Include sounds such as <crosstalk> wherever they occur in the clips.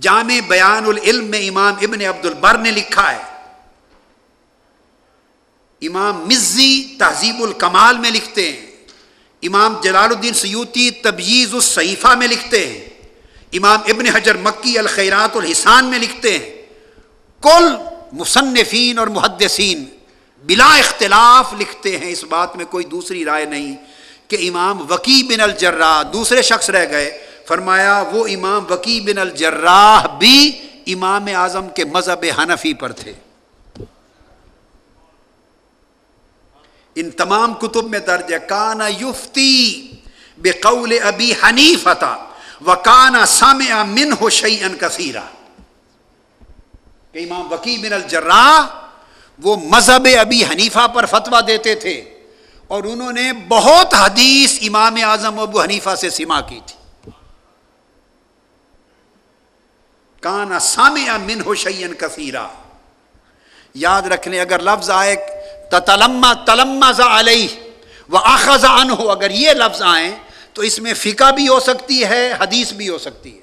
جامع بیان العلم میں امام ابن عبد البر نے لکھا ہے۔ امام مزی تہذیب الکمال میں لکھتے ہیں۔ امام جلال الدین سیوتی تبییز الصحیفہ میں لکھتے ہیں۔ امام ابن حجر مکی الخیرات الحسان میں لکھتے ہیں۔ کل مصنفین اور محدثین بلا اختلاف لکھتے ہیں۔ اس بات میں کوئی دوسری رائے نہیں کہ امام وکی بن الجراح دوسرے شخص رہ گئے۔ فرمایا، وہ امام وکی بن الجراح بھی امام اعظم کے مذہب حنفی پر تھے۔ ان تمام کتب میں درج ہے کانا یفتی بے قول ابی حنیف تھا وہ کانا سام من ہو شعی ان کثیرہ کہ امام وکی بن الجراح وہ مذہب ابی حنیفہ پر فتویٰ دیتے تھے اور انہوں نے بہت حدیث امام اعظم ابو حنیفہ سے سما کی تھی۔ کانا سامع من ہو شعین کثیرہ یاد رکھ لیں اگر لفظ آئے تلما تلما علیہ وہ آخذ ان ہو اگر یہ لفظ آئیں، تو اس میں فقہ بھی ہو سکتی ہے، حدیث بھی ہو سکتی ہے۔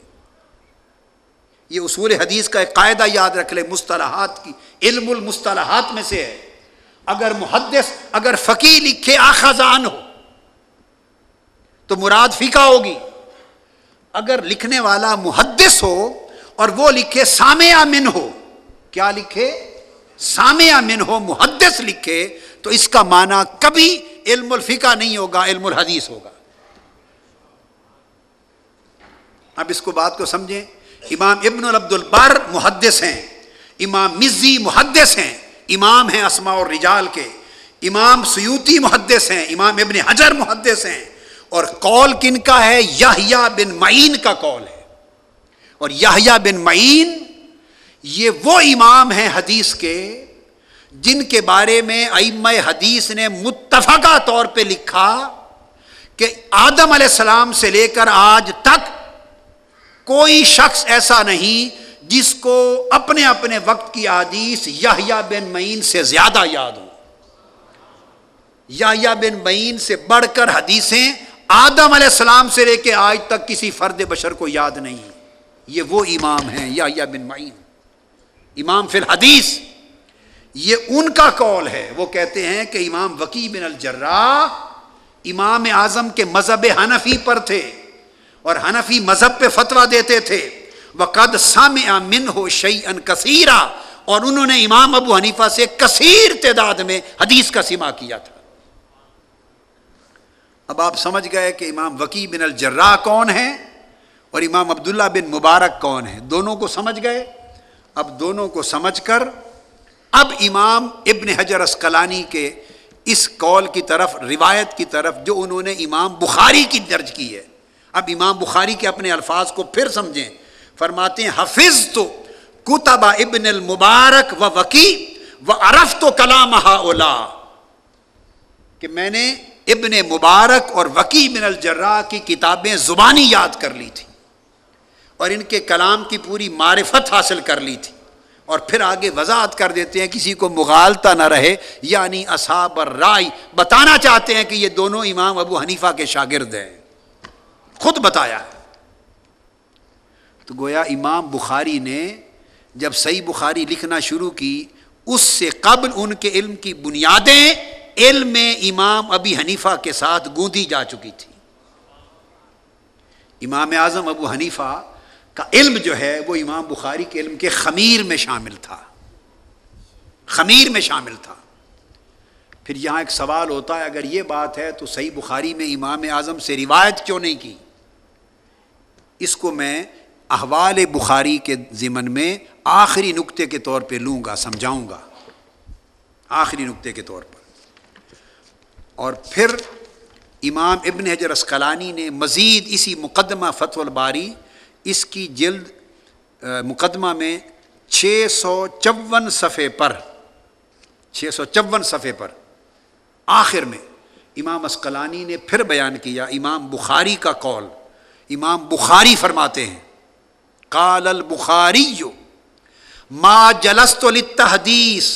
یہ اصول حدیث کا ایک قاعدہ یاد رکھ لیں مصطلحات کی، علم المصطلحات میں سے ہے۔ اگر محدث، اگر فقی لکھے آخذان ہو تو مراد فقہ ہوگی۔ اگر لکھنے والا محدث ہو اور وہ لکھے سامع من ہو۔ کیا لکھے؟ سامع من ہو، محدث لکھے، تو اس کا معنی کبھی علم الفقہ نہیں ہوگا، علم الحدیث ہوگا۔ اب اس کو بات کو سمجھیں۔ امام ابن العبد البر محدث ہیں، امام مزی محدث ہیں، امام ہیں اسماء اور رجال کے، امام سیوتی محدث ہیں، امام ابن حجر محدث ہیں، اور قول کن کا ہے؟ یحییٰ بن معین کا قول ہے۔ اور یحییٰ بن معین، یہ وہ امام ہیں حدیث کے جن کے بارے میں ائمہ حدیث نے متفقہ طور پہ لکھا کہ آدم علیہ السلام سے لے کر آج تک کوئی شخص ایسا نہیں جس کو اپنے اپنے وقت کی حدیث یا بن معین سے زیادہ یاد ہو۔ یا بن معین سے بڑھ کر حدیثیں آدم علیہ السلام سے لے کے آج تک کسی فرد بشر کو یاد نہیں۔ یہ وہ امام ہیں یا بن معین۔ امام فی الحدیث، یہ ان کا قول ہے۔ وہ کہتے ہیں کہ امام وکی بن الجراح امام اعظم کے مذہب حنفی پر تھے اور حنفی مذہب پہ فتویٰ دیتے تھے۔ وقد سامع من ہو شعی ان کثیرہ اور انہوں نے امام ابو حنیفہ سے کثیر تعداد میں حدیث کا سما کیا تھا۔ اب آپ سمجھ گئے کہ امام وکی بن الجراح کون ہے اور امام عبداللہ بن مبارک کون ہے دونوں کو سمجھ گئے؟ اب دونوں کو سمجھ کر، اب امام ابن حجر اسکلانی کے اس قول کی طرف، روایت کی طرف جو انہوں نے امام بخاری کی درج کی ہے۔ اب امام بخاری کے اپنے الفاظ کو پھر سمجھیں۔ فرماتے ہیں حفظ تو کتبہ ابن المبارک و وکی و عرف تو کلام اولا کہ میں نے ابن مبارک اور وکی بن الجرا کی کتابیں زبانی یاد کر لی تھی اور ان کے کلام کی پوری معرفت حاصل کر لی تھی اور پھر آگے وضاحت کر دیتے ہیں کسی کو مغالتا نہ رہے یعنی اصحاب رائے بتانا چاہتے ہیں کہ یہ دونوں امام ابو حنیفہ کے شاگرد ہیں۔ خود بتایا ہے۔ تو گویا امام بخاری نے جب صحیح بخاری لکھنا شروع کی، اس سے قبل ان کے علم کی بنیادیں علم امام ابی حنیفہ کے ساتھ گوندی جا چکی تھی۔ امام اعظم ابو حنیفہ کا علم جو ہے وہ امام بخاری کے علم کے خمیر میں شامل تھا۔ خمیر میں شامل تھا۔ پھر یہاں ایک سوال ہوتا ہے، اگر یہ بات ہے تو صحیح بخاری میں امام اعظم سے روایت کیوں نہیں کی؟ اس کو میں احوال بخاری کے ضمن میں آخری نقطے کے طور پہ لوں گا، سمجھاؤں گا۔ آخری نقطے کے طور پر۔ اور پھر امام ابن حجر اسقلانی نے مزید اسی مقدمہ فتح الباری اس کی جلد مقدمہ میں چھ سو چون صفحے پر، چھ سو چون صفحے پر، آخر میں امام اسقلانی نے پھر بیان کیا، امام بخاری کا قول، امام بخاری فرماتے ہیں کال البخاری ما جلست للتحدیث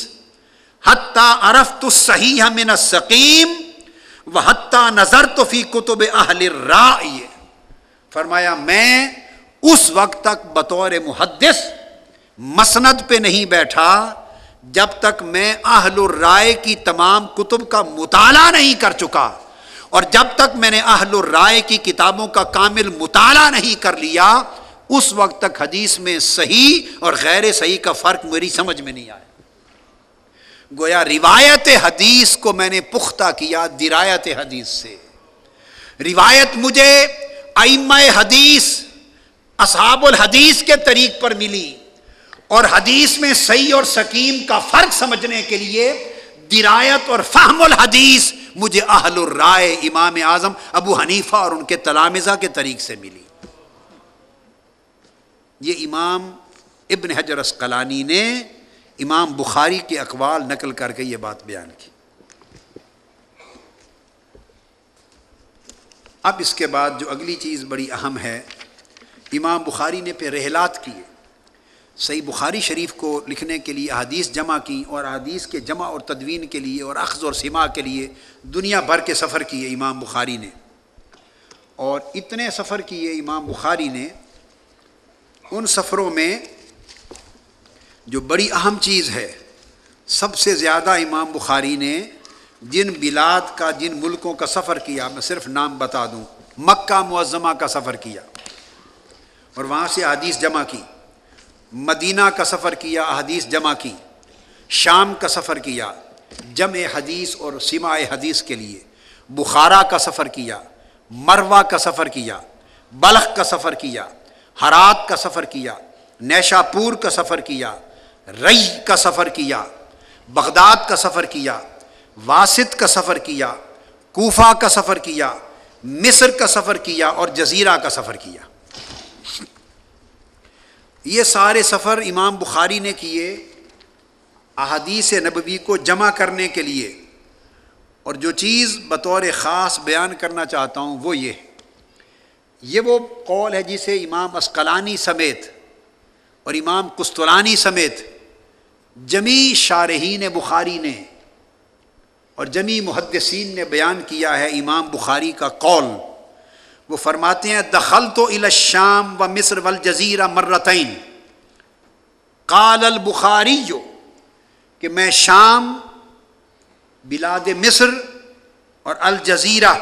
حتیٰ عرف تو صحیح من السقیم و حتیٰ نظر تو فی کتب اہل رائے فرمایا، میں اس وقت تک بطور محدث مسند پہ نہیں بیٹھا جب تک میں اہل الرائے کی تمام کتب کا مطالعہ نہیں کر چکا اور جب تک میں نے اہل الرائے کی کتابوں کا کامل مطالعہ نہیں کر لیا، اس وقت تک حدیث میں صحیح اور غیر صحیح کا فرق میری سمجھ میں نہیں آیا۔ گویا روایت حدیث کو میں نے پختہ کیا درایت حدیث سے۔ روایت مجھے ائمہ حدیث اصحاب الحدیث کے طریق پر ملی۔ اور حدیث میں صحیح اور سکیم کا فرق سمجھنے کے لیے درایت اور فہم الحدیث مجھے اہل الرائے امام اعظم ابو حنیفہ اور ان کے تلامزہ کے طریق سے ملی۔ یہ امام ابن حجر اسقلانی نے امام بخاری کے اقوال نقل کر کے یہ بات بیان کی۔ اب اس کے بعد جو اگلی چیز بڑی اہم ہے امام بخاری نے پہ رحلات کیے۔ صحیح بخاری شریف کو لکھنے کے لیے احادیث جمع کی اور احادیث کے جمع اور تدوین کے لیے اور اخذ اور سما کے لیے دنیا بھر کے سفر کیے امام بخاری نے۔ اور اتنے سفر کیے امام بخاری نے، ان سفروں میں جو بڑی اہم چیز ہے، سب سے زیادہ امام بخاری نے جن بلاد کا، جن ملکوں کا سفر کیا، میں صرف نام بتا دوں، مکہ معظمہ کا سفر کیا۔ اور وہاں سے حدیث جمع کی مدینہ کا سفر کیا احادیث جمع کی شام کا سفر کیا جمع حدیث اور سماع حدیث کے لیے بخارا کا سفر کیا مروا کا سفر کیا بلخ کا سفر کیا ہرات کا سفر کیا نیشا پور کا سفر کیا رئی کا سفر کیا بغداد کا سفر کیا واسط کا سفر کیا کوفہ کا سفر کیا مصر کا سفر کیا اور جزیرہ کا سفر کیا یہ سارے سفر امام بخاری نے کیے احادیث نبوی کو جمع کرنے کے لیے۔ اور جو چیز بطور خاص بیان کرنا چاہتا ہوں وہ یہ۔ یہ وہ قول ہے جسے امام اسقلانی سمیت اور امام کستلانی سمیت جمی شارحین بخاری نے اور جمی محدثین نے بیان کیا ہے امام بخاری کا قول۔ وہ فرماتے ہیں دخل تو الشام و مصر والجزیرہ مرتعین قال البخاری جو کہ میں شام، بلاد مصر اور الجزیرہ،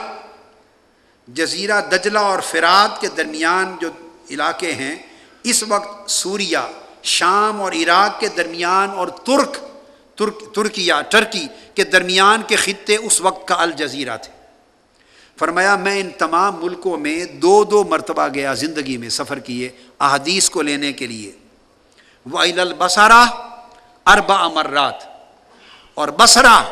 جزیرہ دجلہ اور فرات کے درمیان جو علاقے ہیں، اس وقت سوریا شام اور عراق کے درمیان اور ترک ترک ترکیا ٹرکی کے درمیان کے خطے اس وقت کا الجزیرہ تھے۔ فرمایا، میں ان تمام ملکوں میں دو دو مرتبہ گیا زندگی میں سفر کیے احادیث کو لینے کے لیے۔ وہ البصرا اربا امرات اور بسرا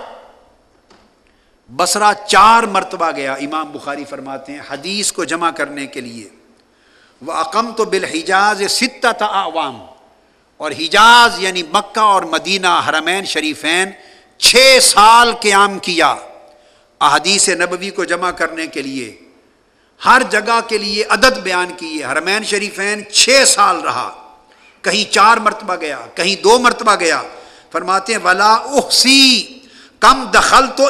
بسرا چار مرتبہ گیا۔ امام بخاری فرماتے ہیں، حدیث کو جمع کرنے کے لیے۔ وہ عقم تو بالحجاز ستت عوام اور حجاز یعنی مکہ اور مدینہ حرمین شریفین چھ سال قیام کیا۔ احادیث نبوی کو جمع کرنے کے لیے ہر جگہ کے لیے عدد بیان کیے حرمین شریفین چھ سال رہا۔ کہیں چار مرتبہ گیا، کہیں دو مرتبہ گیا۔ فرماتے ہیں، ولا احسی کم دخل تو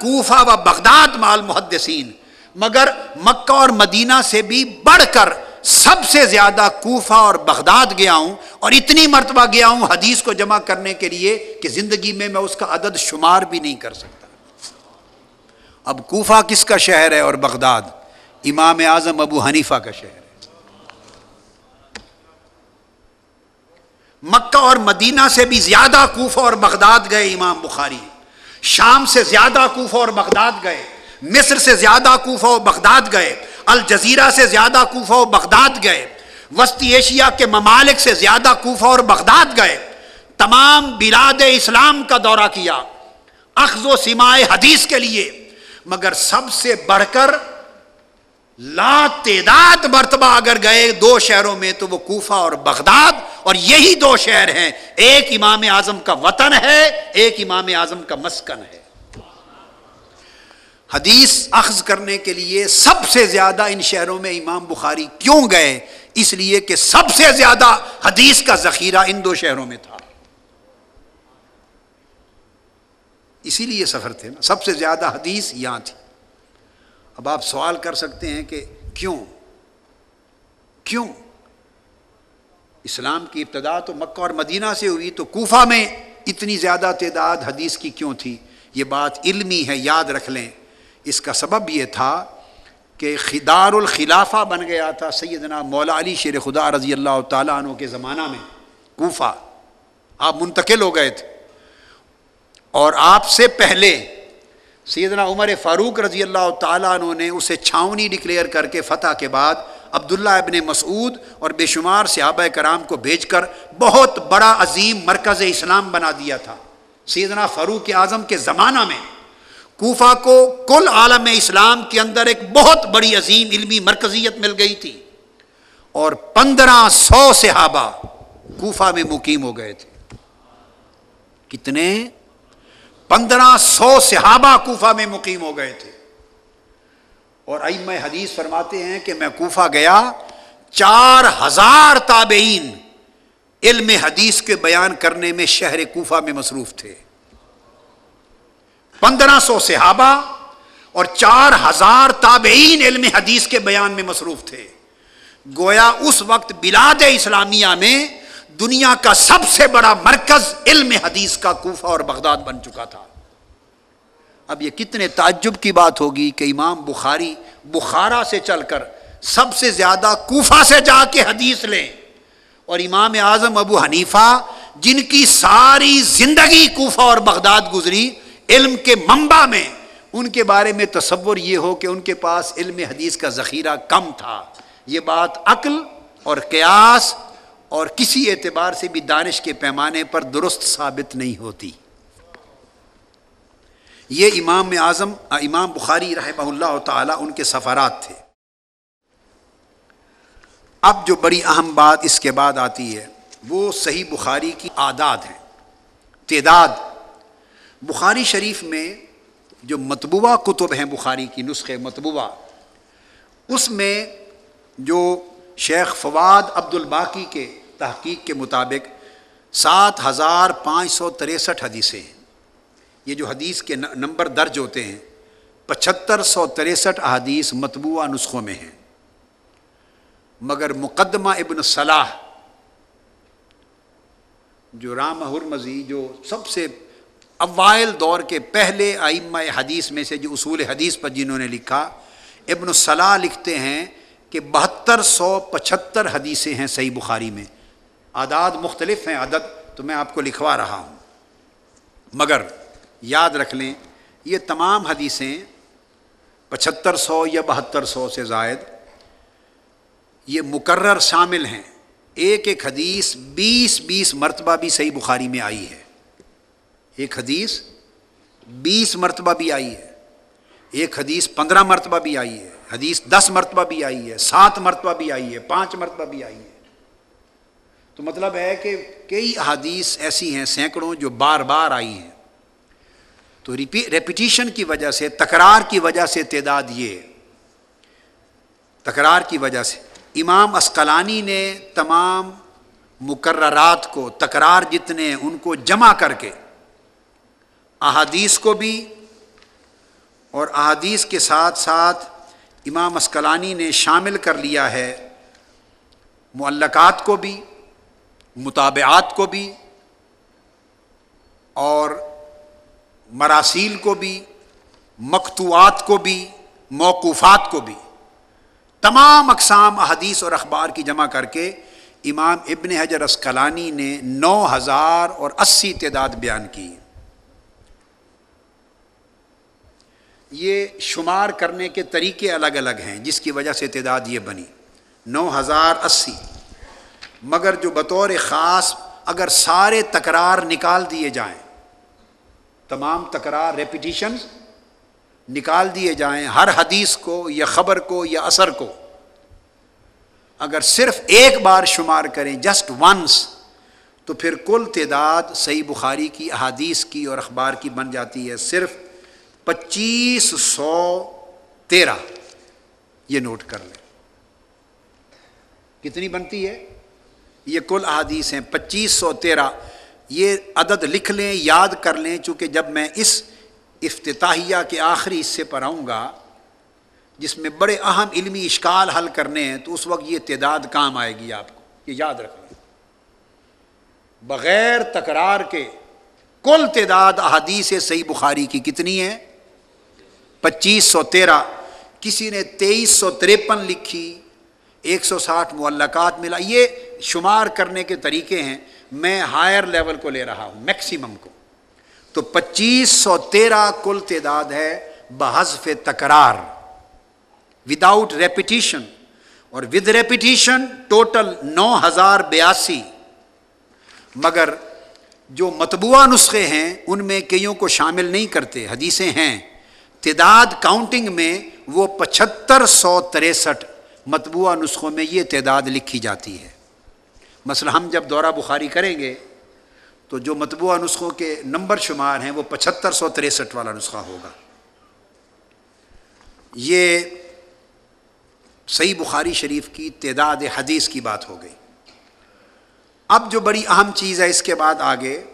کوفہ و بغداد مال محدثین مگر مکہ اور مدینہ سے بھی بڑھ کر سب سے زیادہ کوفہ اور بغداد گیا ہوں اور اتنی مرتبہ گیا ہوں حدیث کو جمع کرنے کے لیے کہ زندگی میں میں اس کا عدد شمار بھی نہیں کر سکتا۔ اب کوفہ کس کا شہر ہے اور بغداد؟ امام اعظم ابو حنیفہ کا شہر ہے۔ مکہ اور مدینہ سے بھی زیادہ کوفہ اور بغداد گئے امام بخاری۔ شام سے زیادہ کوفہ اور بغداد گئے۔ مصر سے زیادہ کوفہ و بغداد گئے۔ الجزیرہ سے زیادہ کوفہ و بغداد گئے۔ وسطی ایشیا کے ممالک سے زیادہ کوفہ اور بغداد گئے۔ تمام بلاد اسلام کا دورہ کیا۔ اخذ و سماع حدیث کے لیے۔ مگر سب سے بڑھ کر لا تعداد مرتبہ اگر گئے دو شہروں میں تو وہ کوفہ اور بغداد اور یہی دو شہر ہیں۔ ایک امام اعظم کا وطن ہے، ایک امام اعظم کا مسکن ہے۔ حدیث اخذ کرنے کے لیے سب سے زیادہ ان شہروں میں امام بخاری کیوں گئے؟ اس لیے کہ سب سے زیادہ حدیث کا ذخیرہ ان دو شہروں میں تھا۔ اسی لیے سفر تھے نا۔ سب سے زیادہ حدیث یہاں تھی۔ اب آپ سوال کر سکتے ہیں کہ کیوں؟ کیوں؟ اسلام کی ابتدا تو مکہ اور مدینہ سے ہوئی تو کوفہ میں اتنی زیادہ تعداد حدیث کی کیوں تھی؟ یہ بات علمی ہے، یاد رکھ لیں۔ اس کا سبب یہ تھا کہ خدار الخلافہ بن گیا تھا سیدنا مولا علی شیر خدا رضی اللہ تعالیٰ عنہ کے زمانہ میں، کوفہ۔ آپ منتقل ہو گئے تھے۔ اور آپ سے پہلے سیدنا عمر فاروق رضی اللہ تعالیٰ عنہ نے اسے چھاونی ڈکلیئر کر کے فتح کے بعد عبداللہ ابن مسعود اور بے شمار صحابہ کرام کو بھیج کر بہت بڑا عظیم مرکز اسلام بنا دیا تھا۔ سیدنا فاروق اعظم کے زمانہ میں کوفہ کو کل عالم اسلام کے اندر ایک بہت بڑی عظیم علمی مرکزیت مل گئی تھی اور پندرہ سو صحابہ کوفہ میں مقیم ہو گئے تھے۔ کتنے؟ پندرہ سو صحابہ کوفہ میں مقیم ہو گئے تھے۔ اور ائمہ حدیث فرماتے ہیں کہ میں کوفہ گیا، چار ہزار تابعین علم حدیث کے بیان کرنے میں شہر کوفہ میں مصروف تھے۔ پندرہ سو صحابہ اور چار ہزار تابعین علم حدیث کے بیان میں مصروف تھے۔ گویا اس وقت بلاد اسلامیہ میں دنیا کا سب سے بڑا مرکز علم حدیث کا کوفہ اور بغداد بن چکا تھا۔ اب یہ کتنے تعجب کی بات ہوگی کہ امام بخاری بخارا سے چل کر سب سے زیادہ کوفہ سے جا کے حدیث لیں اور امام اعظم ابو حنیفہ جن کی ساری زندگی کوفہ اور بغداد گزری علم کے منبع میں، ان کے بارے میں تصور یہ ہو کہ ان کے پاس علم حدیث کا ذخیرہ کم تھا۔ یہ بات عقل اور قیاس اور کسی اعتبار سے بھی دانش کے پیمانے پر درست ثابت نہیں ہوتی۔ یہ امام اعظم، امام بخاری رحمہ اللہ تعالی ان کے سفارات تھے۔ اب جو بڑی اہم بات اس کے بعد آتی ہے، وہ صحیح بخاری کی آداد ہیں تعداد۔ بخاری شریف میں جو مطبوعہ کتب ہیں، بخاری کی نسخے مطبوعہ، اس میں جو شیخ فواد عبد الباقی کے تحقیق کے مطابق سات ہزار پانچ سو تریسٹھ حدیثیں ہیں۔ یہ جو حدیث کے نمبر درج ہوتے ہیں پچہتر سو تریسٹھ احادیث مطبوعہ نسخوں میں ہیں۔ مگر مقدمہ ابن صلاح، جو رام حرمزی جو سب سے اوائل دور کے پہلے آئمہ حدیث میں سے جو اصول حدیث پر جنہوں نے لکھا، ابن صلاح لکھتے ہیں کہ بہتر سو پچہتر حدیثیں ہیں صحیح بخاری میں۔ اعداد مختلف ہیں، عدد تو میں آپ کو لکھوا رہا ہوں۔ مگر یاد رکھ لیں، یہ تمام حدیثیں پچہتر سو یا بہتر سو سے زائد، یہ مقرر شامل ہیں۔ ایک ایک حدیث بیس بیس مرتبہ بھی صحیح بخاری میں آئی ہے۔ ایک حدیث بیس مرتبہ بھی آئی ہے۔ ایک حدیث پندرہ مرتبہ بھی آئی ہے۔ حدیث دس مرتبہ بھی آئی ہے، سات مرتبہ بھی آئی ہے، پانچ مرتبہ بھی آئی ہے۔ تو مطلب ہے کہ کئی حدیث ایسی ہیں، سینکڑوں جو بار بار آئی ہیں۔ تو ریپیٹیشن کی وجہ سے، تکرار کی وجہ سے تعداد یہ تکرار کی وجہ سے۔ امام اسقلانی نے تمام مقررات کو، تکرار جتنے ان کو جمع کر کے احادیث کو بھی اور احادیث کے ساتھ ساتھ امام اسکلانی نے شامل کر لیا ہے، معلقات کو بھی مطابعات کو بھی، اور مراسیل کو بھی مکتوعات کو بھی، موقوفات کو بھی۔ تمام اقسام احادیث اور اخبار کی جمع کر کے امام ابن حجر اسکلانی نے نو ہزار اور اسی تعداد بیان کی۔ یہ شمار کرنے کے طریقے الگ الگ ہیں، جس کی وجہ سے تعداد یہ بنی۔ نو ہزار اسی۔ مگر جو بطور خاص اگر سارے تکرار نکال دیے جائیں، تمام تکرار ریپیٹیشن نکال دیے جائیں، ہر حدیث کو یا خبر کو یا اثر کو، اگر صرف ایک بار شمار کریں جسٹ ونس تو پھر کل تعداد صحیح بخاری کی، احادیث کی اور اخبار کی بن جاتی ہے۔ صرف پچیس سو تیرہ۔ یہ نوٹ کر لیں۔ کتنی بنتی ہے؟ یہ کل احادیث ہیں، پچیس سو تیرہ۔ یہ عدد لکھ لیں، یاد کر لیں، چونکہ جب میں اس افتتاحیہ کے آخری حصے پر آؤں گا، جس میں بڑے اہم علمی اشکال حل کرنے ہیں، تو اس وقت یہ تعداد کام آئے گی آپ کو۔ یہ یاد رکھ لیں۔ بغیر تکرار کے، کل تعداد احادیث صحیح بخاری کی کتنی ہے پچیس سو تیرہ، کسی نے تیئیس سو تریپن لکھی، ایک سو ساٹھ معلقات ملا۔ یہ شمار کرنے کے طریقے ہیں۔ میں ہائر لیول کو لے رہا ہوں، میکسیمم کو۔ تو پچیس سو تیرہ کل تعداد ہے بحذف تکرار وداؤٹ ریپیٹیشن اور ود ریپیٹیشن ٹوٹل نو ہزار بیاسی۔ مگر جو متبوعہ نسخے ہیں، ان میں کئیوں کو شامل نہیں کرتے، حدیثیں ہیں۔ تعداد کاؤنٹنگ میں وہ پچہتر سو تریسٹھ متبوعہ نسخوں میں یہ تعداد لکھی جاتی ہے۔ مثلا ہم جب دورہ بخاری کریں گے تو جو متبوعہ نسخوں کے نمبر شمار ہیں وہ پچہتر سو تریسٹھ والا نسخہ ہوگا۔ یہ صحیح بخاری شریف کی تعداد حدیث کی بات ہو گئی۔ اب جو بڑی اہم چیز ہے اس کے بعد آگے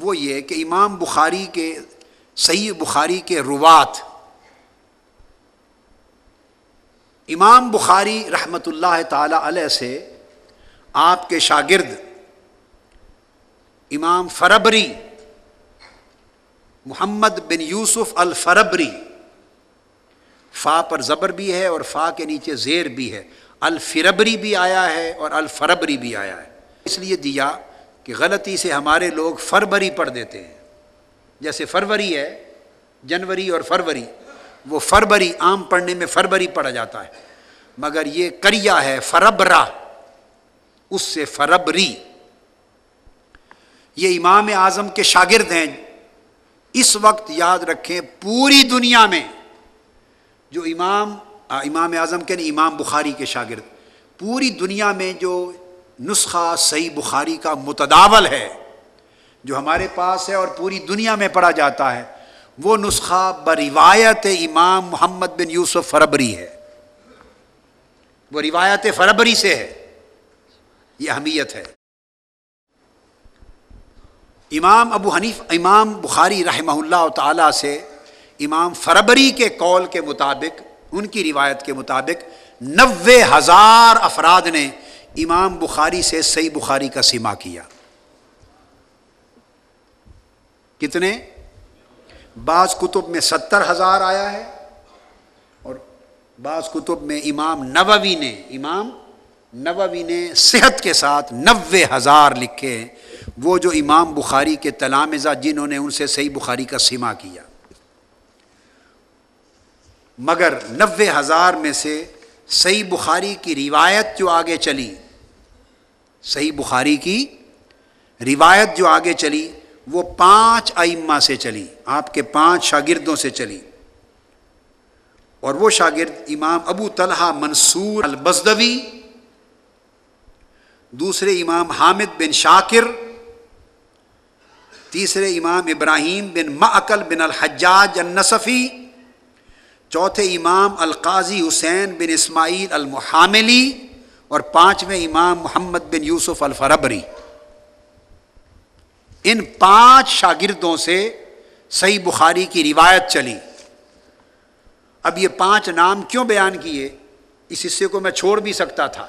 وہ یہ کہ امام بخاری کے صحیح بخاری کے روات امام بخاری رحمۃ اللہ تعالی علیہ سے آپ کے شاگرد امام فربری، محمد بن یوسف الفربری، فا پر زبر بھی ہے اور فا کے نیچے زیر بھی ہے۔ الفربری بھی آیا ہے اور الفربری بھی آیا ہے۔ اس لیے دیا کہ غلطی سے ہمارے لوگ فربری پڑھ دیتے ہیں۔ جیسے فروری ہے، جنوری اور فروری۔ وہ فربری عام پڑھنے میں فربری پڑھا جاتا ہے۔ مگر یہ کریا ہے، فربرا۔ اس سے فربری۔ یہ امام اعظم کے شاگرد ہیں۔ اس وقت یاد رکھیں پوری دنیا میں جو امام امام اعظم کے نہیں، امام بخاری کے شاگرد۔ پوری دنیا میں جو نسخہ صحیح بخاری کا متداول ہے، جو ہمارے پاس ہے اور پوری دنیا میں پڑھا جاتا ہے۔ وہ نسخہ بروایت امام محمد بن یوسف فربری ہے۔ وہ روایت فربری سے ہے۔ یہ اہمیت ہے۔ امام ابو حنیف، امام بخاری رحمہ اللہ تعالی سے امام فربری کے قول کے مطابق، ان کی روایت کے مطابق نوے ہزار افراد نے امام بخاری سے صحیح بخاری کا سما کیا۔ کتنے؟ بعض کتب میں ستر ہزار آیا ہے اور بعض کتب میں امام نووی نے، امام نووی نے صحت کے ساتھ نوے ہزار لکھے ہیں۔ وہ جو امام بخاری کے تلامزہ جنہوں نے ان سے صحیح بخاری کا سما کیا۔ مگر نوے ہزار میں سے صحیح بخاری کی روایت جو آگے چلی، صحیح بخاری کی روایت جو آگے چلی وہ پانچ ائمہ سے چلی، آپ کے پانچ شاگردوں سے چلی۔ اور وہ شاگرد امام ابو طلحہ منصور البزدوی، دوسرے امام حامد بن شاکر، تیسرے امام ابراہیم بن معقل بن الحجاج النصفی، چوتھے امام القاضی حسین بن اسماعیل المحاملی، اور پانچویں امام محمد بن یوسف الفربری۔ ان پانچ شاگردوں سے صحیح بخاری کی روایت چلی۔ اب یہ پانچ نام کیوں بیان کیے؟ اس حصے کو میں چھوڑ بھی سکتا تھا۔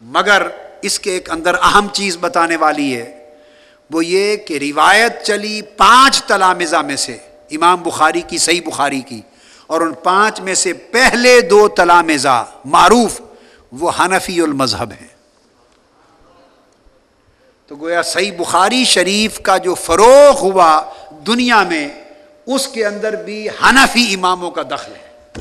مگر اس کے ایک اندر اہم چیز بتانے والی ہے۔ وہ یہ کہ روایت چلی پانچ تلامزہ میں سے، امام بخاری کی، صحیح بخاری کی۔ اور ان پانچ میں سے پہلے دو تلامزہ معروف، وہ حنفی المذہب ہیں۔ تو گویا صحیح بخاری شریف کا جو فروغ ہوا دنیا میں، اس کے اندر بھی حنفی اماموں کا دخل ہے۔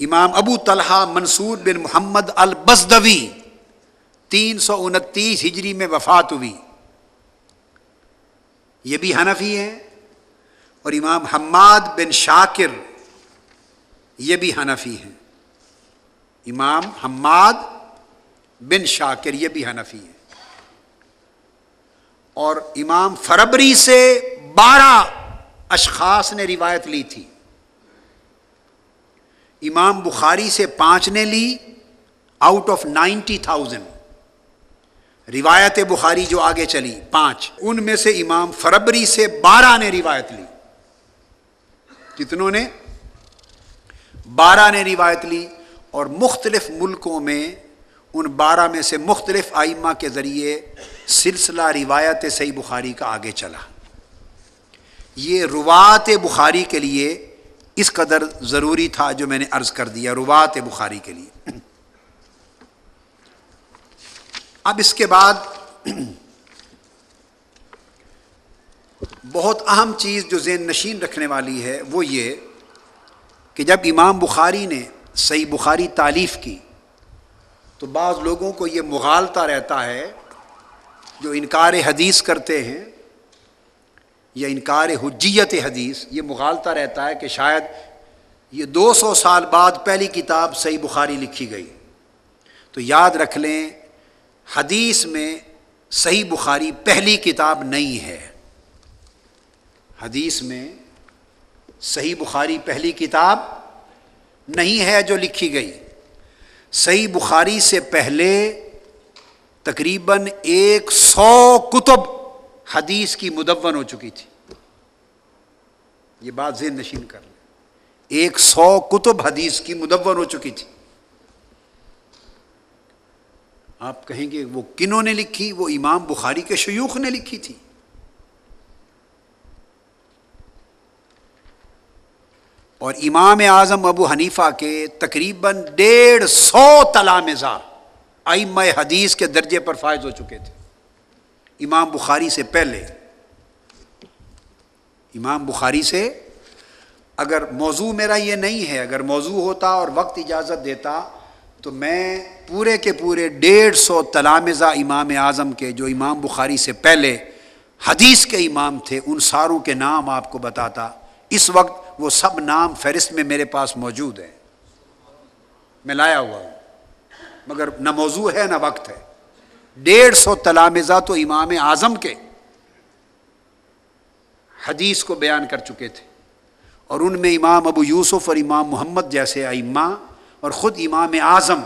امام ابو طلحہ منصور بن محمد البزدوی تین سو انتیس ہجری میں وفات ہوئی۔ یہ بھی حنفی ہیں اور امام حماد بن شاکر یہ بھی حنفی ہیں۔ امام حماد بن شاکر، یہ بھی حنفی ہے اور امام فربری سے بارہ اشخاص نے روایت لی تھی۔ امام بخاری سے پانچ نے لی، آؤٹ آف نائنٹی تھاؤزینڈ روایت بخاری جو آگے چلی، پانچ۔ ان میں سے امام فربری سے بارہ نے روایت لی۔ کتنوں نے؟ بارہ نے روایت لی۔ اور مختلف ملکوں میں ان بارہ میں سے مختلف آئمہ کے ذریعے سلسلہ روایت صحیح بخاری کا آگے چلا۔ یہ روات بخاری کے لیے اس قدر ضروری تھا جو میں نے عرض کر دیا روات بخاری کے لیے۔ اب اس کے بعد بہت اہم چیز جو ذہن نشین رکھنے والی ہے وہ یہ کہ جب امام بخاری نے صحیح بخاری تعلیف کی تو بعض لوگوں کو یہ مغالتا رہتا ہے جو انکار حدیث کرتے ہیں یا انکار حجیت حدیث، یہ مغالتا رہتا ہے کہ شاید یہ دو سو سال بعد پہلی کتاب صحیح بخاری لکھی گئی۔ تو یاد رکھ لیں، حدیث میں صحیح بخاری پہلی کتاب نہیں ہے۔ حدیث میں صحیح بخاری پہلی کتاب نہیں ہے جو لکھی گئی۔ صحیح بخاری سے پہلے تقریباً ایک سو کتب حدیث کی مدون ہو چکی تھی۔ یہ بات ذہن نشین کر لیں ایک سو کتب حدیث کی مدون ہو چکی تھی۔ آپ کہیں گے وہ کنہوں نے لکھی، وہ امام بخاری کے شیوخ نے لکھی تھی۔ اور امام اعظم ابو حنیفہ کے تقریباً ڈیڑھ سو تلامزہ ائمہ حدیث کے درجے پر فائز ہو چکے تھے۔ امام بخاری سے پہلے، امام بخاری سے اگر موضوع میرا یہ نہیں ہے، اگر موضوع ہوتا اور وقت اجازت دیتا تو میں پورے کے پورے ڈیڑھ سو تلامزہ امام اعظم کے جو امام بخاری سے پہلے حدیث کے امام تھے، ان ساروں کے نام آپ کو بتاتا۔ اس وقت وہ سب نام فہرست میں میرے پاس موجود ہیں۔ میں لایا ہوا ہوں۔ مگر نہ موضوع ہے نہ وقت ہے۔ ڈیڑھ سو تلامزہ تو امام اعظم کے حدیث کو بیان کر چکے تھے۔ اور ان میں امام ابو یوسف اور امام محمد جیسے ائمہ اور خود امام اعظم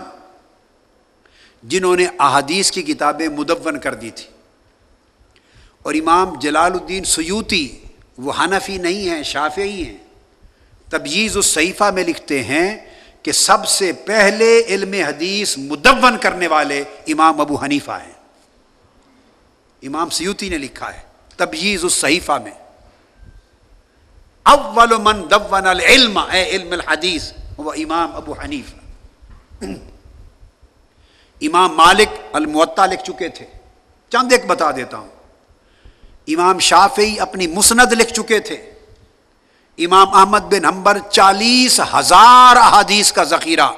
جنہوں نے احادیث کی کتابیں مدون کر دی تھی۔ اور امام جلال الدین سیوتی وہ حنفی نہیں ہیں، شافعی ہیں۔ تبییز الصحیفہ میں لکھتے ہیں کہ سب سے پہلے علم حدیث مدون کرنے والے امام ابو حنیفہ ہیں۔ امام سیوتی نے لکھا ہے تبییز الصحیفہ میں۔ اول من دون العلم، اے علم الحدیث، وہ امام ابو حنیفہ۔ امام مالک المعطا لکھ چکے تھے۔ چند ایک بتا دیتا ہوں۔ امام شافعی اپنی مسند لکھ چکے تھے۔ امام احمد بن حنبل چالیس ہزار احادیث کا ذخیرہ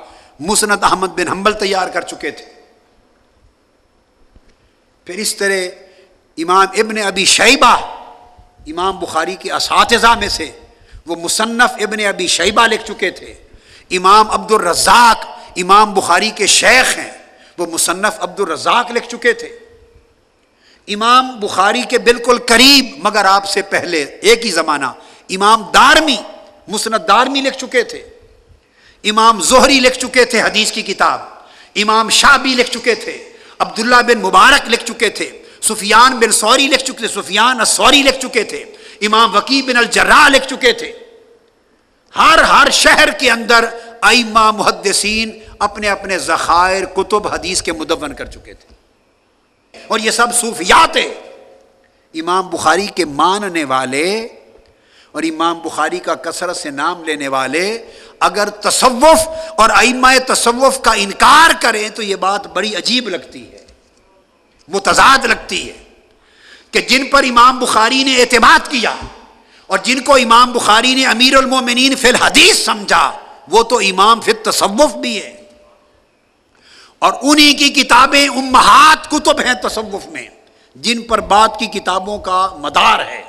مسند احمد بن حنبل تیار کر چکے تھے۔ پھر اس طرح امام ابن ابی شیبہ، امام بخاری کے اساتذہ میں سے وہ مصنف ابن ابی شیبہ لکھ چکے تھے۔ امام عبد الرزاق امام بخاری کے شیخ ہیں، وہ مصنف عبد الرزاق لکھ چکے تھے۔ امام بخاری کے بالکل قریب، مگر آپ سے پہلے ایک ہی زمانہ امام دارمی، مسند دارمی لکھ چکے تھے۔ امام زہری لکھ چکے تھے حدیث کی کتاب۔ امام شابی لکھ چکے تھے۔ عبداللہ بن مبارک لکھ چکے تھے۔ سفیان بن سوری لکھ چکے تھے۔ سفیان سوری لکھ چکے تھے۔ امام وکی بن الجرا لکھ چکے تھے۔ ہر ہر شہر کے اندر ائمہ محدثین اپنے اپنے ذخائر، کتب، حدیث کے مدون کر چکے تھے۔ اور یہ سب صوفیات امام بخاری کے ماننے والے اور امام بخاری کا کثرت سے نام لینے والے اگر تصوف اور ائمہ تصوف کا انکار کریں تو یہ بات بڑی عجیب لگتی ہے، متضاد لگتی ہے کہ جن پر امام بخاری نے اعتماد کیا اور جن کو امام بخاری نے امیر المومنین فی الحدیث سمجھا، وہ تو امام فی تصوف بھی ہے اور انہی کی کتابیں امہات کتب ہیں تصوف میں، جن پر بات کی کتابوں کا مدار ہے۔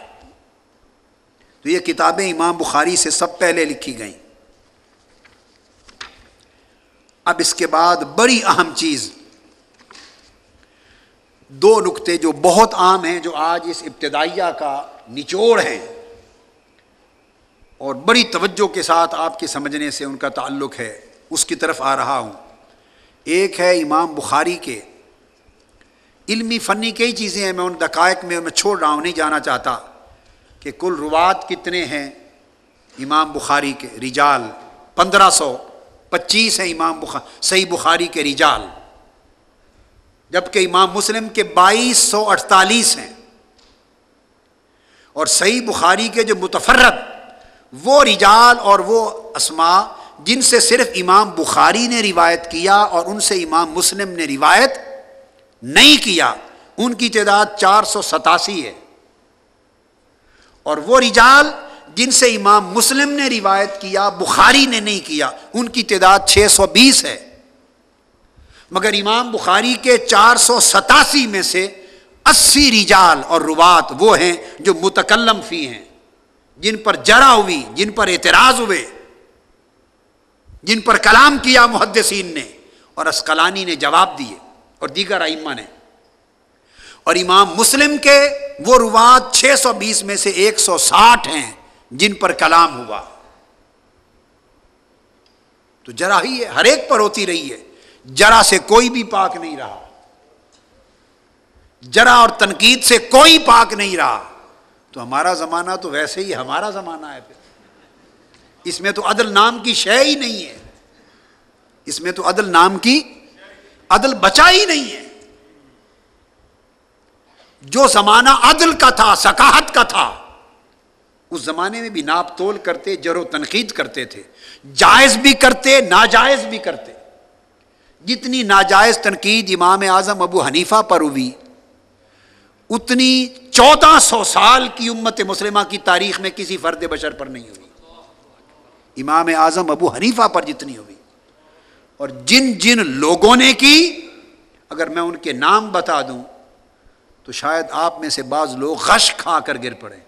تو یہ کتابیں امام بخاری سے سب پہلے لکھی گئیں۔ اب اس کے بعد بڑی اہم چیز۔ دو نقطے جو بہت عام ہیں جو آج اس ابتدائیہ کا نچوڑ ہیں۔ اور بڑی توجہ کے ساتھ آپ کے سمجھنے سے ان کا تعلق ہے۔ اس کی طرف آ رہا ہوں۔ ایک ہے امام بخاری کے۔ علمی فنی کئی چیزیں ہیں، میں ان دقائق میں میں چھوڑ رہا ہوں، نہیں جانا چاہتا۔ کہ کل روات کتنے ہیں؟ امام بخاری کے رجال پندرہ سو، پچیس ہیں امام بخاری صحیح بخاری کے رجال۔ جبکہ امام مسلم کے بائیس سو اڑتالیس ہیں۔ اور صحیح بخاری کے جو متفرد، وہ رجال اور وہ اسما جن سے صرف امام بخاری نے روایت کیا اور ان سے امام مسلم نے روایت نہیں کیا، ان کی تعداد چار سو ستاسی ہے۔ اور وہ رجال جن سے امام مسلم نے روایت کیا، بخاری نے نہیں کیا، ان کی تعداد چھ سو بیس ہے۔ مگر امام بخاری کے چار سو ستاسی میں سے اسی رجال اور روات وہ ہیں جو متکلم فی ہیں، جن پر جرا ہوئی، جن پر اعتراض ہوئے، جن پر کلام کیا محدثین نے، اور اسکلانی نے جواب دیے، اور دیگر ائمہ نے۔ اور امام مسلم کے وہ روات چھ سو بیس میں سے ایک سو ساٹھ ہیں جن پر کلام ہوا۔ تو جرا ہی ہے، ہر ایک پر ہوتی رہی ہے۔ جرا سے کوئی بھی پاک نہیں رہا۔ جرا اور تنقید سے کوئی پاک نہیں رہا۔ تو ہمارا زمانہ تو ویسے ہی ہمارا زمانہ ہے پھر۔ اس میں تو عدل نام کی شے ہی نہیں ہے۔ اس میں تو عدل نام کی، عدل بچا ہی نہیں ہے۔ جو زمانہ عدل کا تھا سکاہت کا تھا، اس زمانے میں بھی ناپ تول کرتے، جرو تنقید کرتے تھے۔ جائز بھی کرتے، ناجائز بھی کرتے۔ جتنی ناجائز تنقید امام اعظم ابو حنیفہ پر ہوئی، اتنی چودہ سو سال کی امت مسلمہ کی تاریخ میں کسی فرد بشر پر نہیں ہوئی۔ امام اعظم ابو حنیفہ پر جتنی ہوئی۔ اور جن جن لوگوں نے کی، اگر میں ان کے نام بتا دوں تو شاید آپ میں سے بعض لوگ غش کھا کر گر پڑے۔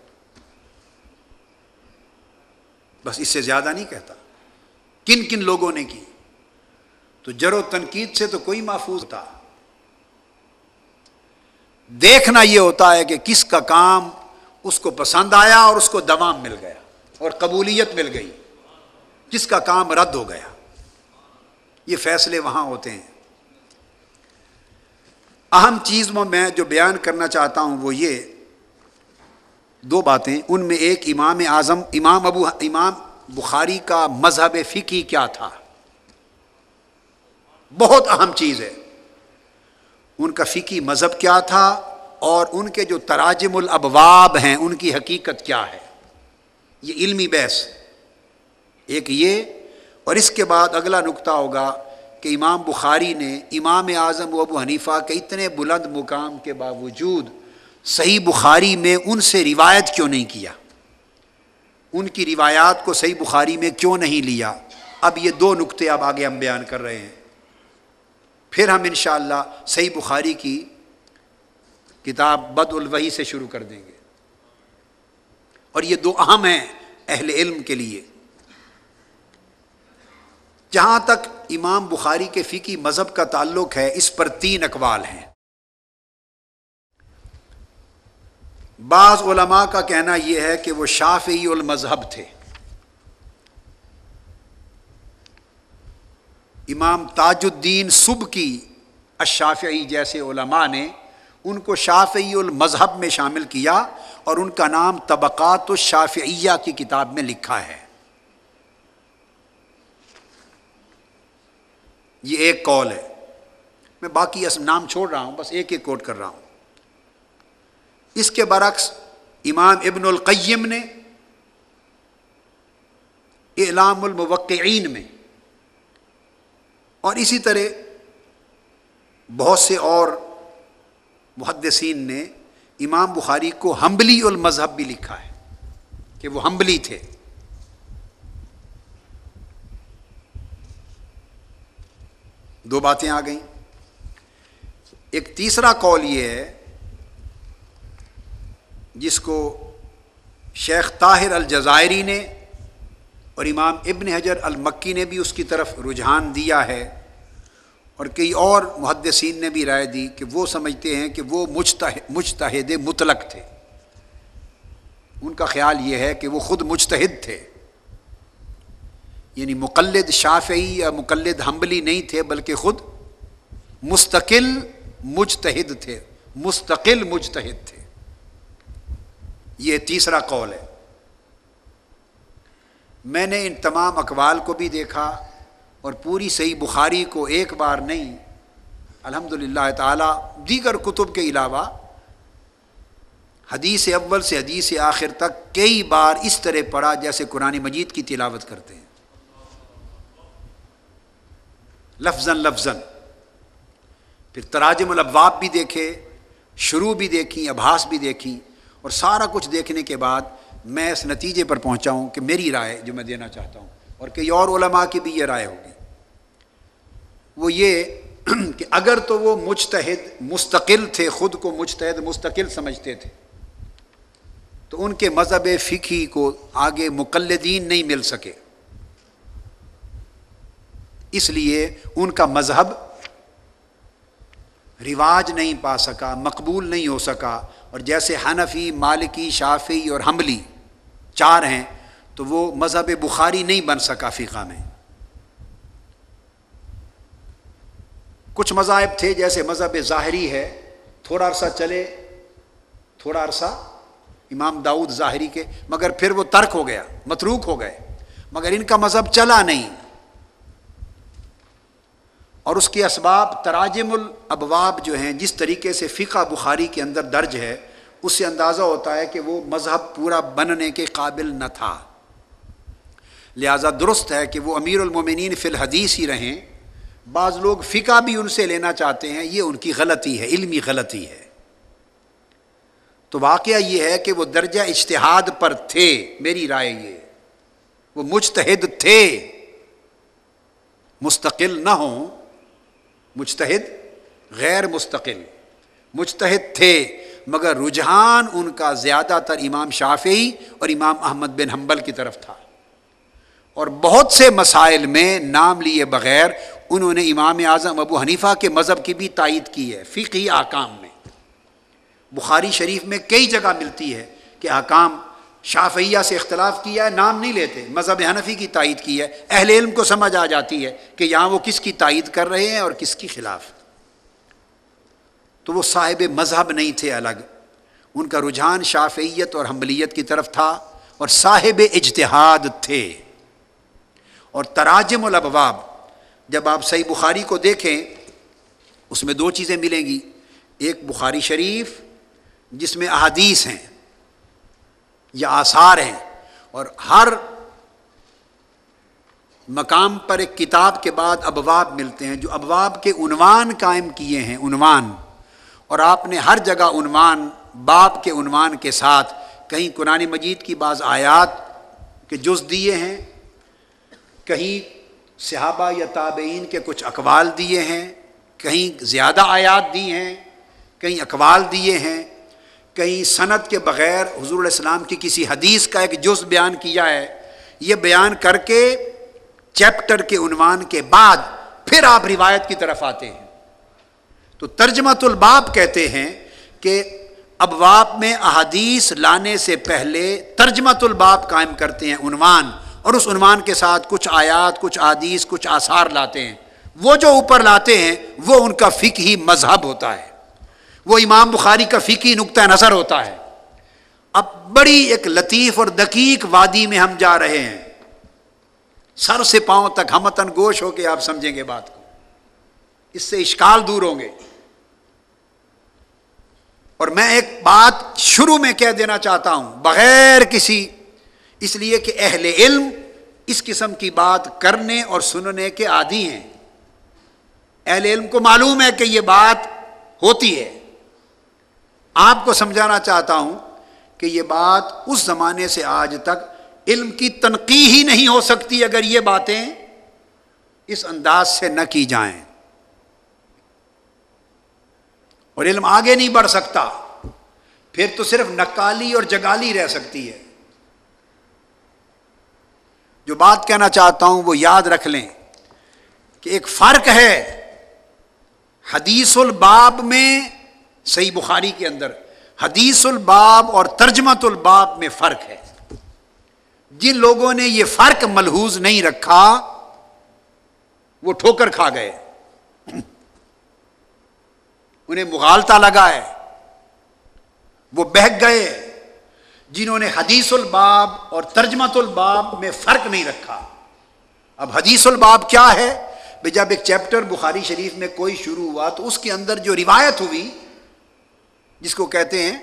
بس اس سے زیادہ نہیں کہتا۔ کن کن لوگوں نے کی؟ تو جر و تنقید سے تو کوئی محفوظ تھا دیکھنا یہ ہوتا ہے کہ کس کا کام اس کو پسند آیا اور اس کو دوام مل گیا اور قبولیت مل گئی۔ کس کا کام رد ہو گیا۔ یہ فیصلے وہاں ہوتے ہیں۔ اہم چیز میں جو بیان کرنا چاہتا ہوں وہ یہ دو باتیں، ان میں ایک امام اعظم، امام ابو امام بخاری کا مذہب فقی کیا تھا؟ بہت اہم چیز ہے۔ ان کا فقی مذہب کیا تھا اور ان کے جو تراجم الابواب ہیں، ان کی حقیقت کیا ہے؟ یہ علمی بحث۔ ایک یہ اور اس کے بعد اگلا نقطہ ہوگا کہ امام بخاری نے، امام اعظم و ابو حنیفہ کے اتنے بلند مقام کے باوجود صحیح بخاری میں ان سے روایت کیوں نہیں کیا؟ ان کی روایات کو صحیح بخاری میں کیوں نہیں لیا؟ اب یہ دو نقطے اب آگے ہم بیان کر رہے ہیں۔ پھر ہم انشاءاللہ صحیح بخاری کی کتاب بد الوحی سے شروع کر دیں گے۔ اور یہ دو اہم ہیں اہل علم کے لیے۔ جہاں تک امام بخاری کے فقی مذہب کا تعلق ہے، اس پر تین اقوال ہیں۔ بعض علماء کا کہنا یہ ہے کہ وہ شافعی المذہب تھے۔ امام تاج الدین صبح کی اشافعی جیسے علماء نے ان کو شافعی المذہب میں شامل کیا اور ان کا نام طبقات الشافعیہ کی کتاب میں لکھا ہے۔ یہ ایک کال ہے۔ میں باقی نام چھوڑ رہا ہوں، بس ایک ایک کوٹ کر رہا ہوں۔ اس کے برعکس امام ابن القیم نے اعلام الموقعین میں اور اسی طرح بہت سے اور محدثین نے امام بخاری کو ہمبلی المذہب بھی لکھا ہے کہ وہ ہمبلی تھے۔ دو باتیں آ گئیں۔ ایک تیسرا کال یہ ہے جس کو شیخ طاہر الجزائری نے اور امام ابن حجر المکی نے بھی اس کی طرف رجحان دیا ہے اور کئی اور محدثین نے بھی رائے دی کہ وہ سمجھتے ہیں کہ وہ مجتہد مطلق تھے۔ ان کا خیال یہ ہے کہ وہ خود مجتہد تھے۔ یعنی مقلد شافعی یا مقلد حنبلی نہیں تھے بلکہ خود مستقل مجتہد تھے، مستقل مجتہد تھے۔ یہ تیسرا قول ہے۔ میں نے ان تمام اقوال کو بھی دیکھا اور پوری صحیح بخاری کو ایک بار نہیں الحمد للہ تعالیٰ، دیگر کتب کے علاوہ حدیث اول سے حدیث آخر تک کئی بار اس طرح پڑھا جیسے قرآن مجید کی تلاوت کرتے ہیں۔ لفظ لفظ پھر تراجم الابواب بھی دیکھے، شروع بھی دیکھی ابھاس بھی دیکھی، اور سارا کچھ دیکھنے کے بعد میں اس نتیجے پر پہنچا ہوں کہ میری رائے جو میں دینا چاہتا ہوں، اور کئی اور علماء کی بھی یہ رائے ہوگی۔ وہ یہ <clears throat> کہ اگر تو وہ مجتہد، مستقل تھے، خود کو مجتہد، مستقل سمجھتے تھے، تو ان کے مذہب فقی کو آگے مقلدین نہیں مل سکے۔ اس لیے ان کا مذہب رواج نہیں پا سکا، مقبول نہیں ہو سکا۔ اور جیسے حنفی، مالکی شافی اور حملی چار ہیں، تو وہ مذہب بخاری نہیں بن سکا فقہ میں۔ کچھ مذاہب تھے جیسے مذہب ظاہری ہے، تھوڑا عرصہ چلے، تھوڑا عرصہ امام داؤد ظاہری کے، مگر پھر وہ ترک ہو گیا، متروک ہو گئے۔ مگر ان کا مذہب چلا نہیں۔ اور اس کے اسباب تراجم الابواب جو ہیں، جس طریقے سے فقہ بخاری کے اندر درج ہے، اس سے اندازہ ہوتا ہے کہ وہ مذہب پورا بننے کے قابل نہ تھا۔ لہذا درست ہے کہ وہ امیر المومنین فی الحدیث ہی رہیں۔ بعض لوگ فقہ بھی ان سے لینا چاہتے ہیں، یہ ان کی غلطی ہے، علمی غلطی ہے۔ تو واقعہ یہ ہے کہ وہ درجہ اشتہاد پر تھے۔ میری رائے یہ، وہ مجتہد تھے۔ مستقل نہ ہوں۔ مجتہد غیر مستقل، مجتہد تھے، مگر رجحان ان کا زیادہ تر امام شافعی اور امام احمد بن حنبل کی طرف تھا۔ اور بہت سے مسائل میں نام لیے بغیر انہوں نے امام اعظم ابو حنیفہ کے مذہب کی بھی تائید کی ہے فقی آکام میں۔ بخاری شریف میں کئی جگہ ملتی ہے کہ حکام شافیہ سے اختلاف کیا ہے، نام نہیں لیتے۔ مذہب حنفی کی تائید کی ہے۔ اہل علم کو سمجھ آ جاتی ہے کہ یہاں وہ کس کی تائید کر رہے ہیں اور کس کی خلاف۔ تو وہ صاحب مذہب نہیں تھے الگ۔ ان کا رجحان شافیت اور حمبلیت کی طرف تھا اور صاحب اجتہاد تھے۔ اور تراجم الابواب، جب آپ صحیح بخاری کو دیکھیں، اس میں دو چیزیں ملیں گی۔ ایک بخاری شریف، جس میں احادیث ہیں۔ یا آثار ہیں اور ہر مقام پر ایک کتاب کے بعد ابواب ملتے ہیں جو ابواب کے عنوان قائم کیے ہیں، عنوان۔ اور آپ نے ہر جگہ عنوان، باب کے عنوان کے ساتھ کہیں قرآن مجید کی بعض آیات کے جز دیے ہیں، کہیں صحابہ یا تابعین کے کچھ اقوال دیے ہیں، کہیں زیادہ آیات دی ہیں، کہیں اقوال دیے ہیں۔ کہیں صنعت کے بغیر حضور علیہ السلام کی کسی حدیث کا ایک جز بیان کیا ہے، یہ بیان کر کے چیپٹر کے عنوان کے بعد پھر آپ روایت کی طرف آتے ہیں۔ تو ترجمت الباب کہتے ہیں کہ ابواب میں احادیث لانے سے پہلے ترجمت الباب قائم کرتے ہیں عنوان اور اس عنوان کے ساتھ کچھ آیات، کچھ حدیث کچھ آثار لاتے ہیں۔ وہ جو اوپر لاتے ہیں، وہ ان کا فقہی مذہب ہوتا ہے۔ وہ امام بخاری کا فقی نقطۂ نظر ہوتا ہے۔ اب بڑی ایک لطیف اور دقیق وادی میں ہم جا رہے ہیں۔ سر سے پاؤں تک ہمتن گوش ہو کے آپ سمجھیں گے بات کو۔ اس سے اشکال دور ہوں گے۔ اور میں ایک بات شروع میں کہہ دینا چاہتا ہوں، بغیر کسی، اس لیے کہ اہل علم اس قسم کی بات کرنے اور سننے کے عادی ہیں۔ اہل علم کو معلوم ہے کہ یہ بات ہوتی ہے۔ آپ کو سمجھانا چاہتا ہوں کہ یہ بات اس زمانے سے آج تک علم کی تنقید ہی نہیں ہو سکتی اگر یہ باتیں اس انداز سے نہ کی جائیں۔ اور علم آگے نہیں بڑھ سکتا، پھر تو صرف نکالی اور جگالی رہ سکتی ہے۔ جو بات کہنا چاہتا ہوں وہ یاد رکھ لیں کہ ایک فرق ہے، حدیث الباب میں صحیح بخاری کے اندر حدیث الباب اور ترجمت الباب میں فرق ہے۔ جن لوگوں نے یہ فرق ملحوظ نہیں رکھا، وہ ٹھوکر کھا گئے۔ انہیں مغالتا لگا ہے۔ وہ بہک گئے۔ جنہوں نے حدیث الباب اور ترجمت الباب میں فرق نہیں رکھا۔ اب حدیث الباب کیا ہے؟ جب ایک چیپٹر بخاری شریف میں کوئی شروع ہوا تو اس کے اندر جو روایت ہوئی جس کو کہتے ہیں،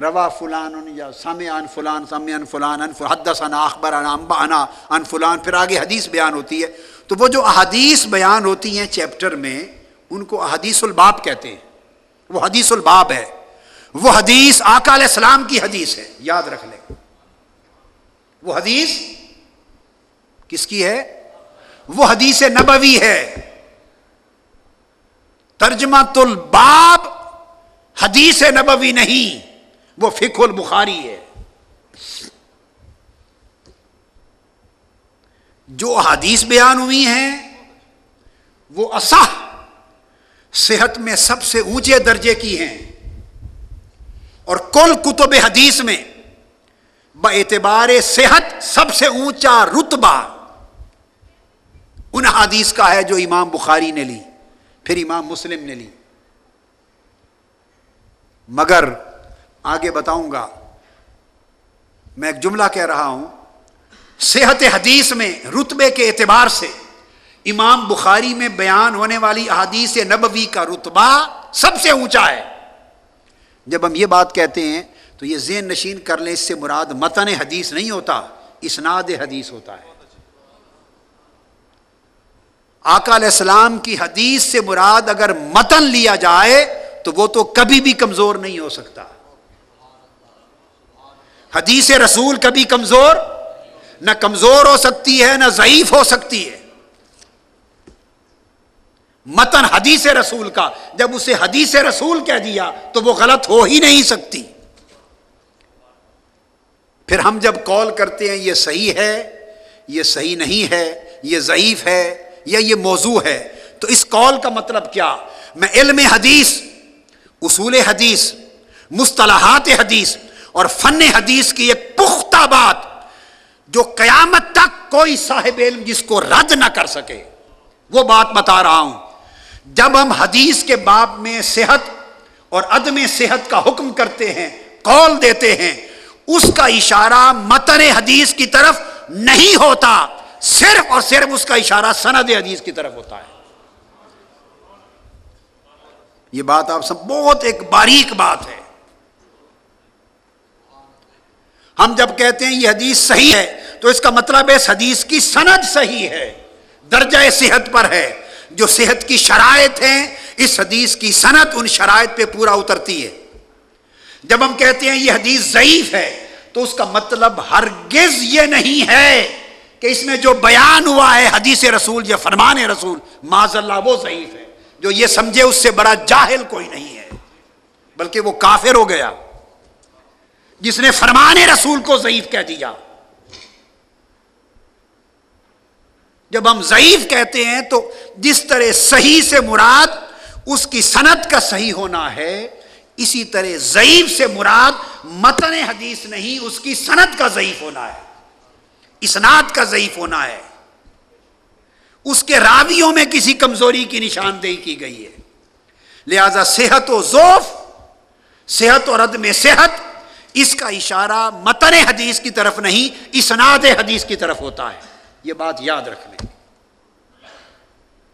روا فلان یا سامع ان فلان سامع ان فلان، ان حدث اخبر انا انا ان فلان، پھر آگے حدیث بیان ہوتی ہے۔ تو وہ جو احادیث بیان ہوتی ہیں چیپٹر میں، ان کو احادیث الباب کہتے ہیں۔ وہ حدیث الباب ہے۔ وہ حدیث آقا علیہ السلام کی حدیث ہے۔ یاد رکھ لیں۔ وہ حدیث کس کی ہے؟ وہ حدیث نبوی ہے۔ ترجمہ الباب حدیث نبوی نہیں، وہ فکھ البخاری ہے۔ جو حدیث بیان ہوئی ہیں، وہ اصح صحت میں سب سے اونچے درجے کی ہیں۔ اور کل کتب حدیث میں اعتبار صحت سب سے اونچا رتبہ ان حدیث کا ہے جو امام بخاری نے لی، پھر امام مسلم نے لی۔ مگر آگے بتاؤں گا، میں ایک جملہ کہہ رہا ہوں۔ صحت حدیث میں، رتبے کے اعتبار سے امام بخاری میں بیان ہونے والی احادیث نبوی کا رتبہ سب سے اونچا ہے۔ جب ہم یہ بات کہتے ہیں تو یہ ذہن نشین کر لیں، اس سے مراد متن حدیث نہیں ہوتا، اسناد حدیث ہوتا ہے۔ آقا علیہ السلام کی حدیث سے مراد اگر متن لیا جائے تو وہ تو کبھی بھی کمزور نہیں ہو سکتا۔ حدیث رسول کبھی کمزور نہ کمزور ہو سکتی ہے، نہ ضعیف ہو سکتی ہے۔ متن حدیث رسول کا، جب اسے حدیث رسول کہہ دیا تو وہ غلط ہو ہی نہیں سکتی۔ پھر ہم جب کال کرتے ہیں، یہ صحیح ہے، یہ صحیح نہیں ہے، یہ ضعیف ہے یا یہ موضوع ہے، تو اس کال کا مطلب کیا؟ میں علم حدیث اصول حدیث، مصطلحات حدیث اور فن حدیث کی ایک پختہ بات جو قیامت تک کوئی صاحب علم جس کو رد نہ کر سکے۔ وہ بات بتا رہا ہوں، جب ہم حدیث کے باب میں صحت اور عدم صحت کا حکم کرتے ہیں، قول دیتے ہیں، اس کا اشارہ متن حدیث کی طرف نہیں ہوتا، صرف اور صرف اس کا اشارہ سند حدیث کی طرف ہوتا ہے۔ یہ بات آپ سب بہت ایک باریک بات ہے۔ ہم جب کہتے ہیں یہ حدیث صحیح ہے، تو اس کا مطلب ہے اس حدیث کی سند صحیح ہے، درجہ صحت پر ہے۔ جو صحت کی شرائط ہیں، اس حدیث کی صنعت ان شرائط پہ پورا اترتی ہے۔ جب ہم کہتے ہیں یہ حدیث ضعیف ہے، تو اس کا مطلب ہرگز یہ نہیں ہے کہ اس میں جو بیان ہوا ہے حدیث رسول یا فرمان رسول معذ اللہ وہ ضعیف ہے۔ جو یہ سمجھے اس سے بڑا جاہل کوئی نہیں ہے۔ بلکہ وہ کافر ہو گیا۔ جس نے فرمان رسول کو ضعیف کہہ دیا۔ جب ہم ضعیف کہتے ہیں تو جس طرح صحیح سے مراد اس کی صنعت کا صحیح ہونا ہے، اسی طرح ضعیف سے مراد متن حدیث نہیں، اس کی صنعت کا ضعیف ہونا ہے۔ اسناد کا ضعیف ہونا ہے۔ اس کے راویوں میں کسی کمزوری کی نشاندہی کی گئی ہے۔ لہذا صحت و ذوف صحت اور عدم صحت، اس کا اشارہ متن حدیث کی طرف نہیں، اسناد حدیث کی طرف ہوتا ہے۔ یہ بات یاد رکھ لیں۔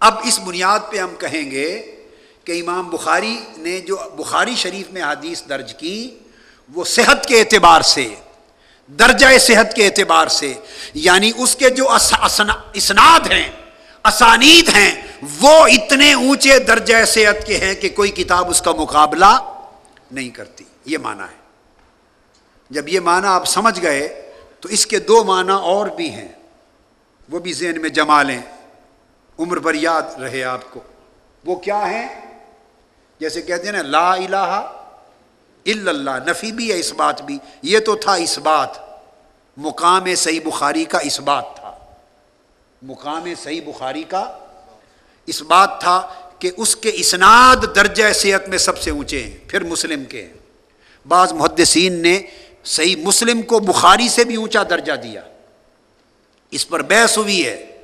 اب اس بنیاد پہ ہم کہیں گے کہ امام بخاری نے جو بخاری شریف میں حدیث درج کی، وہ صحت کے اعتبار سے، درجہ صحت کے اعتبار سے یعنی اس کے جو اسناد ہیں اسانید ہیں۔ وہ اتنے اونچے درجہ صحت کے ہیں کہ کوئی کتاب اس کا مقابلہ نہیں کرتی۔ یہ مانا ہے۔ جب یہ معنی آپ سمجھ گئے تو اس کے دو معنی اور بھی ہیں۔ وہ بھی ذہن میں جما لیں۔ عمر پر یاد رہے آپ کو۔ وہ کیا ہیں؟ جیسے کہتے ہیں نا، لا الہ الا اللہ۔ نفی بھی ہے اس بات بھی۔ یہ تو تھا اس بات۔ مقام صحیح بخاری کا اس بات۔ تھا مقام صحیح بخاری کا اس بات تھا کہ اس کے اسناد درجہ صحت میں سب سے اونچے ہیں، پھر مسلم کے ہیں۔ بعض محدثین نے صحیح مسلم کو بخاری سے بھی اونچا درجہ دیا۔ اس پر بحث ہوئی ہے۔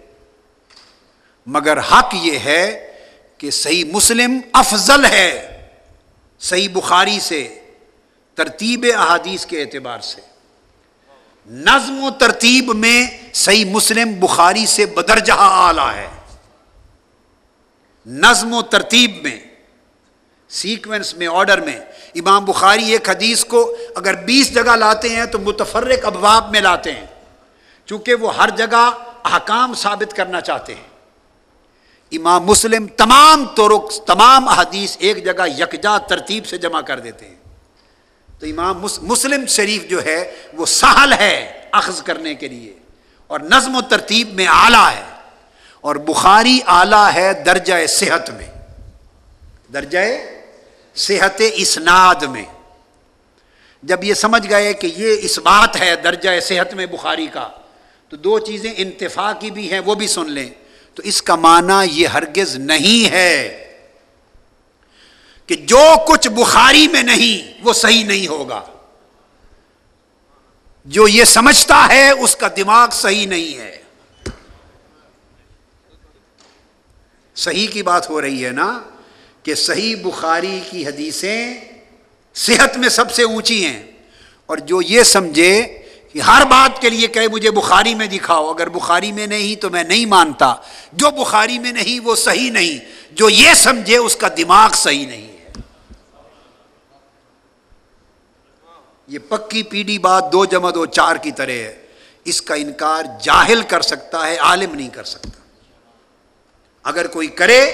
مگر حق یہ ہے کہ صحیح مسلم افضل ہے صحیح بخاری سے، ترتیب احادیث کے اعتبار سے۔ نظم و ترتیب میں صحیح مسلم بخاری سے بدرجہ آلہ ہے۔ نظم و ترتیب میں سیکوینس میں آرڈر میں، امام بخاری ایک حدیث کو اگر بیس جگہ لاتے ہیں تو متفرق ابواب میں لاتے ہیں، چونکہ وہ ہر جگہ احکام ثابت کرنا چاہتے ہیں۔ امام مسلم تمام طرق، تمام احادیث ایک جگہ یکجا ترتیب سے جمع کر دیتے ہیں۔ تو امام مسلم شریف جو ہے وہ سہل ہے اخذ کرنے کے لیے اور نظم و ترتیب میں اعلیٰ ہے اور بخاری اعلیٰ ہے درجہ صحت میں، درجہ صحت اسناد میں۔ جب یہ سمجھ گئے کہ یہ اس بات ہے درجہ صحت میں بخاری کا، تو دو چیزیں انتفا کی بھی ہیں وہ بھی سن لیں۔ تو اس کا معنی یہ ہرگز نہیں ہے۔ کہ جو کچھ بخاری میں نہیں، وہ صحیح نہیں ہوگا۔ جو یہ سمجھتا ہے، اس کا دماغ صحیح نہیں ہے۔ صحیح کی بات ہو رہی ہے نا کہ صحیح بخاری کی حدیثیں صحت میں سب سے اونچی ہیں۔ اور جو یہ سمجھے کہ ہر بات کے لیے کہ مجھے بخاری میں دکھاؤ، اگر بخاری میں نہیں تو میں نہیں مانتا۔ جو بخاری میں نہیں، وہ صحیح نہیں۔ جو یہ سمجھے، اس کا دماغ صحیح نہیں ہے یہ پکی پیڑھی بات دو جمع دو چار کی طرح ہے۔ اس کا انکار جاہل کر سکتا ہے، عالم نہیں کر سکتا۔ اگر کوئی کرے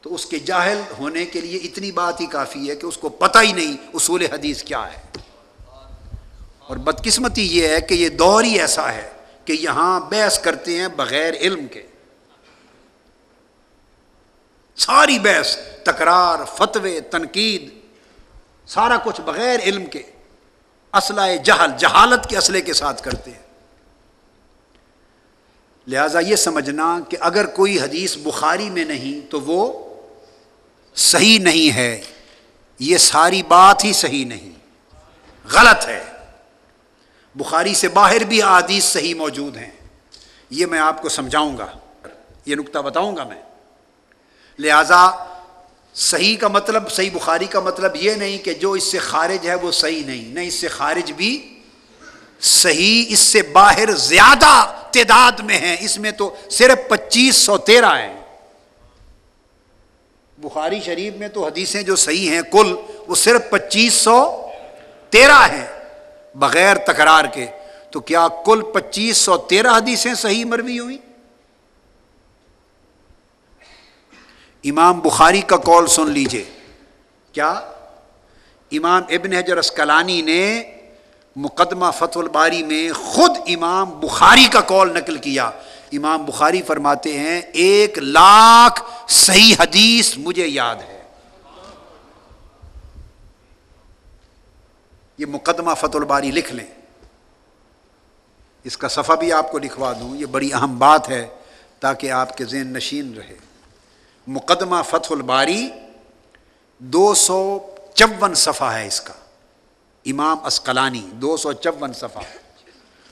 تو اس کے جاہل ہونے کے لیے اتنی بات ہی کافی ہے کہ اس کو پتہ ہی نہیں اصول حدیث کیا ہے۔ اور بدقسمتی یہ ہے کہ یہ دور ہی ایسا ہے کہ یہاں بحث کرتے ہیں بغیر علم کے۔ ساری بحث، تکرار، فتوے، تنقید، سارا کچھ بغیر علم کے۔ اسلحہ جہل، جہالت کے اسلحے کے ساتھ کرتے ہیں۔ لہذا یہ سمجھنا کہ اگر کوئی حدیث بخاری میں نہیں تو وہ صحیح نہیں ہے۔ یہ ساری بات ہی صحیح نہیں، غلط ہے۔ بخاری سے باہر بھی حدیث صحیح موجود ہیں۔ یہ میں آپ کو سمجھاؤں گا، یہ نقطہ بتاؤں گا میں۔ لہذا صحیح کا مطلب صحیح بخاری کا مطلب یہ نہیں کہ جو اس سے خارج ہے وہ صحیح نہیں نہیں اس سے خارج بھی صحیح، اس سے باہر زیادہ تعداد میں ہیں۔ اس میں تو صرف پچیس سو تیرہ ہیں۔ بخاری شریف میں تو حدیثیں جو صحیح ہیں، کل وہ صرف پچیس سو تیرہ ہیں بغیر تکرار کے۔ تو کیا کل پچیس سو تیرہ حدیثیں صحیح مروی ہوئی امام بخاری کا کال سن لیجیے۔ کیا؟ امام ابن حجر اسکلانی نے مقدمہ فتح الباری میں خود امام بخاری کا کال نقل کیا۔ امام بخاری فرماتے ہیں، ایک لاکھ صحیح حدیث مجھے یاد ہے۔ یہ مقدمہ فتح الباری لکھ لیں۔ اس کا صفحہ بھی آپ کو لکھوا دوں، یہ بڑی اہم بات ہے تاکہ آپ کے ذہن نشین رہے۔ مقدمہ فتح الباری دو سو چون صفحہ ہے اس کا، امام اسقلانی دو سو چون صفحہ۔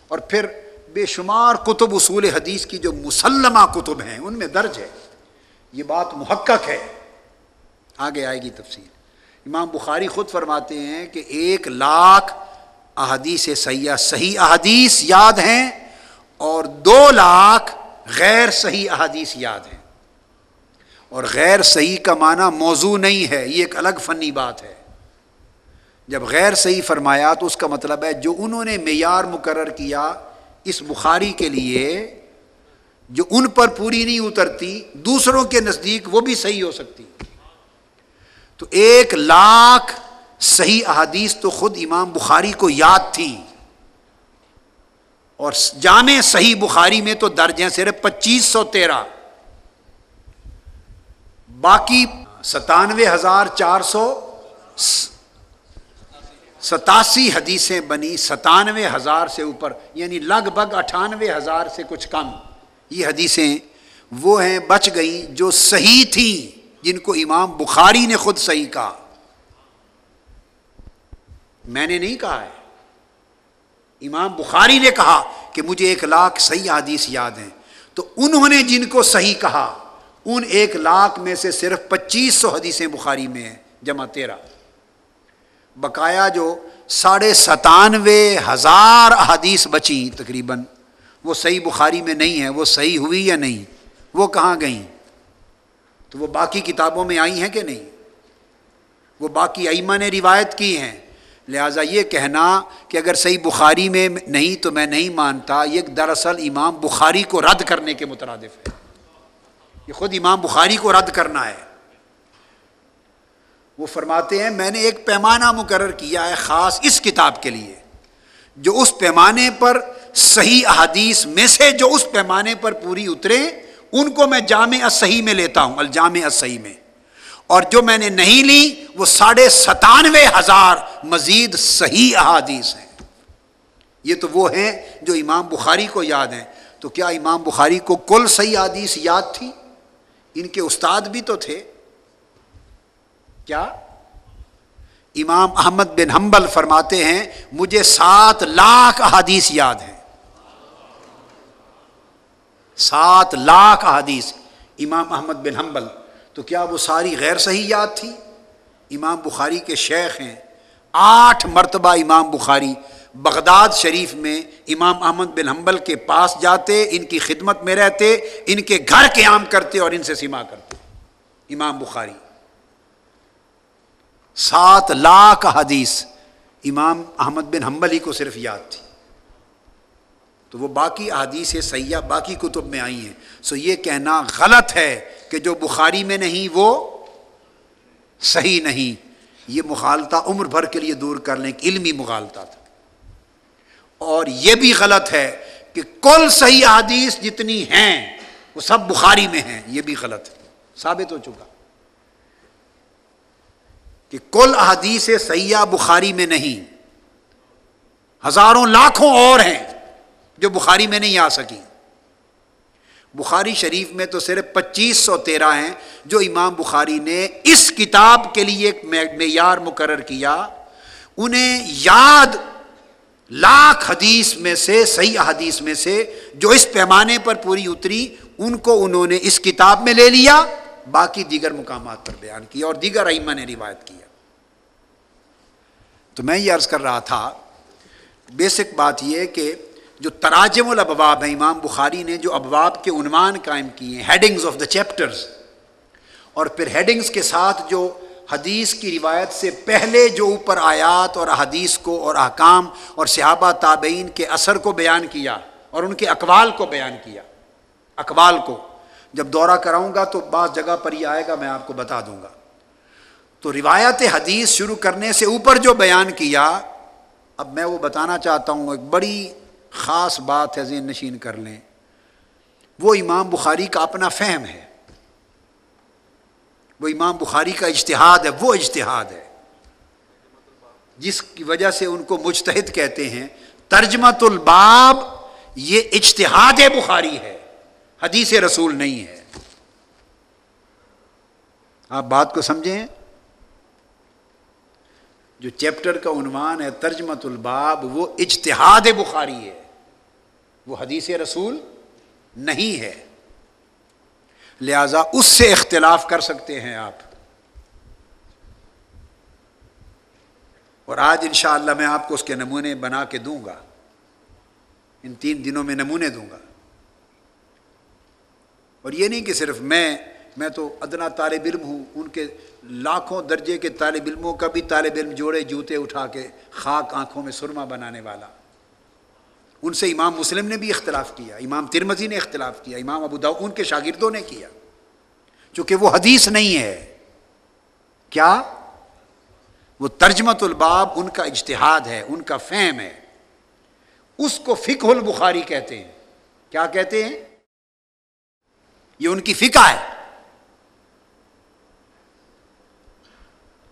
اور پھر بے شمار کتب اصول حدیث کی جو مسلمہ کتب ہیں، ان میں درج ہے۔ یہ بات محقق ہے۔ آگے آئے گی تفصیل۔ امام بخاری خود فرماتے ہیں کہ ایک لاکھ احادیث سیاح صحیح احادیث یاد ہیں اور دو لاکھ غیر صحیح احادیث یاد ہیں۔ اور غیر صحیح کا معنی موضوع نہیں ہے، یہ ایک الگ فنی بات ہے۔ جب غیر صحیح فرمایا تو اس کا مطلب ہے جو انہوں نے معیار مقرر کیا اس بخاری کے لیے، جو ان پر پوری نہیں اترتی، دوسروں کے نزدیک وہ بھی صحیح ہو سکتی۔ تو ایک لاکھ صحیح احادیث تو خود امام بخاری کو یاد تھی۔ اور جامع صحیح بخاری میں تو درج ہیں، صرف پچیس سو تیرہ۔ باقی ستانوے ہزار چار سو ستاسی حدیثیں بنی، ستانوے ہزار سے اوپر یعنی لگ بھگ اٹھانوے ہزار سے کچھ کم۔ یہ حدیثیں وہ ہیں بچ گئی جو صحیح تھیں، جن کو امام بخاری نے خود صحیح کہا۔ میں نے نہیں کہا ہے۔ امام بخاری نے کہا کہ مجھے ایک لاکھ صحیح حدیث یاد ہیں۔ تو انہوں نے جن کو صحیح کہا ان ایک لاکھ میں سے صرف پچیس سو حدیثیں بخاری میں ہیں، جمع تیرہ۔ بقایا جو ساڑھے ستانوے ہزار حدیث بچی تقریباً، وہ صحیح بخاری میں نہیں ہے، وہ صحیح ہوئی یا نہیں، وہ کہاں گئیں؟ تو وہ باقی کتابوں میں آئی ہیں کہ نہیں؟ وہ باقی ائمہ نے روایت کی ہیں۔ لہٰذا یہ کہنا کہ اگر صحیح بخاری میں نہیں تو میں نہیں مانتا، یہ دراصل امام بخاری کو رد کرنے کے مترادف ہے۔ یہ خود امام بخاری کو رد کرنا ہے۔ وہ فرماتے ہیں، میں نے ایک پیمانہ مقرر کیا ہے خاص اس کتاب کے لیے، جو اس پیمانے پر صحیح احادیث میں سے جو اس پیمانے پر پوری اترے، ان کو میں جامع صحیح میں لیتا ہوں، الجامع صحیح میں۔ اور جو میں نے نہیں لی، وہ ساڑھے ستانوے ہزار مزید صحیح احادیث ہیں۔ یہ تو وہ ہیں جو امام بخاری کو یاد ہیں۔ تو کیا امام بخاری کو کل صحیح حدیث یاد تھی؟ ان کے استاد بھی تو تھے۔ کیا؟ امام احمد بن حنبل فرماتے ہیں، مجھے سات لاکھ احادیث یاد ہیں۔ سات لاکھ احادیث۔ امام احمد بن حنبل، تو کیا وہ ساری غیر صحیح یاد تھی؟ امام بخاری کے شیخ ہیں۔ آٹھ مرتبہ امام بخاری بغداد شریف میں امام احمد بن حنبل کے پاس جاتے، ان کی خدمت میں رہتے، ان کے گھر قیام کرتے اور ان سے سما کرتے۔ امام بخاری۔ سات لاکھ حدیث امام احمد بن حنبل ہی کو صرف یاد تھی۔ تو وہ باقی احادیث سیاح باقی کتب میں آئی ہیں۔ سو یہ کہنا غلط ہے کہ جو بخاری میں نہیں، وہ صحیح نہیں۔ یہ مغالطہ عمر بھر کے لیے دور کر لیں علمی مغالطہ تھا۔ اور یہ بھی غلط ہے کہ کل صحیح احادیث جتنی ہیں، وہ سب بخاری میں ہیں، یہ بھی غلط ہے۔ ثابت ہو چکا۔ کہ کل احادیث سیاح بخاری میں نہیں، ہزاروں لاکھوں اور ہیں جو بخاری میں نہیں آ سکی بخاری شریف میں تو صرف پچیس سو تیرہ ہیں جو امام بخاری نے اس کتاب کے لیے ایک معیار مقرر کیا۔ انہیں یاد لاکھ حدیث میں سے، صحیح حدیث میں سے جو اس پیمانے پر پوری اتری، ان کو انہوں نے اس کتاب میں لے لیا، باقی دیگر مقامات پر بیان کیا اور دیگر ائمہ نے روایت کیا۔ تو میں یہ عرض کر رہا تھا، بیسک بات یہ کہ جو تراجم الابواب ہیں، امام بخاری نے جو ابواب کے عنوان قائم کیے ہیں ہیڈنگز آف دا چیپٹرز اور پھر ہیڈنگز کے ساتھ جو حدیث کی روایت سے پہلے جو اوپر آیات اور حدیث کو اور احکام اور صحابہ تابعین کے اثر کو بیان کیا اور ان کے اقوال کو بیان کیا، اقوال کو۔ جب دورہ کراؤں گا تو بعض جگہ پر ہی آئے گا، میں آپ کو بتا دوں گا۔ تو روایت حدیث شروع کرنے سے اوپر جو بیان کیا، اب میں وہ بتانا چاہتا ہوں، ایک بڑی خاص بات ہے، ذہن نشین کر لیں۔ وہ امام بخاری کا اپنا فہم ہے۔ وہ امام بخاری کا اجتہاد ہے، وہ اجتہاد ہے۔ جس کی وجہ سے ان کو مجتہد کہتے ہیں ترجمت الباب یہ اجتہاد بخاری ہے، حدیث رسول نہیں ہے۔ آپ بات کو سمجھیں؟ جو چیپٹر کا عنوان ہے ترجمت الباب، وہ اجتہاد بخاری ہے۔ وہ حدیث رسول نہیں ہے۔ لہذا اس سے اختلاف کر سکتے ہیں آپ۔ اور آج انشاءاللہ میں آپ کو اس کے نمونے بنا کے دوں گا۔ ان تین دنوں میں نمونے دوں گا۔ اور یہ نہیں کہ صرف میں میں تو ادنا طالب علم ہوں۔ ان کے لاکھوں درجے کے طالب علموں کا بھی طالب علم جوڑے جوتے اٹھا کے خاک آنکھوں میں سرما بنانے والا۔ ان سے امام مسلم نے بھی اختلاف کیا، امام ترمزی نے اختلاف کیا، امام ابو داؤ ان کے شاگردوں نے کیا۔ چونکہ وہ حدیث نہیں ہے۔ کیا؟ وہ ترجمت الباب ان کا اجتہاد ہے، ان کا فہم ہے۔ اس کو فکہ البخاری کہتے ہیں۔ کیا کہتے ہیں؟ یہ ان کی فقہ ہے۔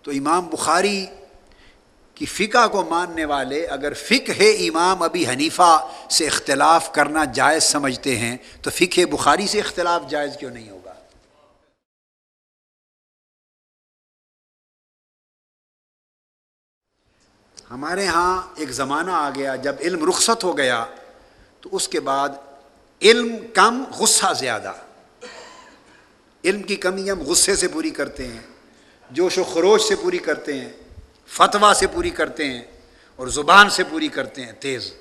تو امام بخاری کہ فقہ کو ماننے والے اگر فقہ امام ابی حنیفہ سے اختلاف کرنا جائز سمجھتے ہیں، تو فقہ بخاری سے اختلاف جائز کیوں نہیں ہوگا؟ ہمارے ہاں ایک زمانہ آ گیا، جب علم رخصت ہو گیا، تو اس کے بعد علم کم غصہ زیادہ۔ علم کی کمی ہم غصے سے پوری کرتے ہیں، جوش و خروش سے پوری کرتے ہیں۔ فتوا سے پوری کرتے ہیں اور زبان سے پوری کرتے ہیں، تیز۔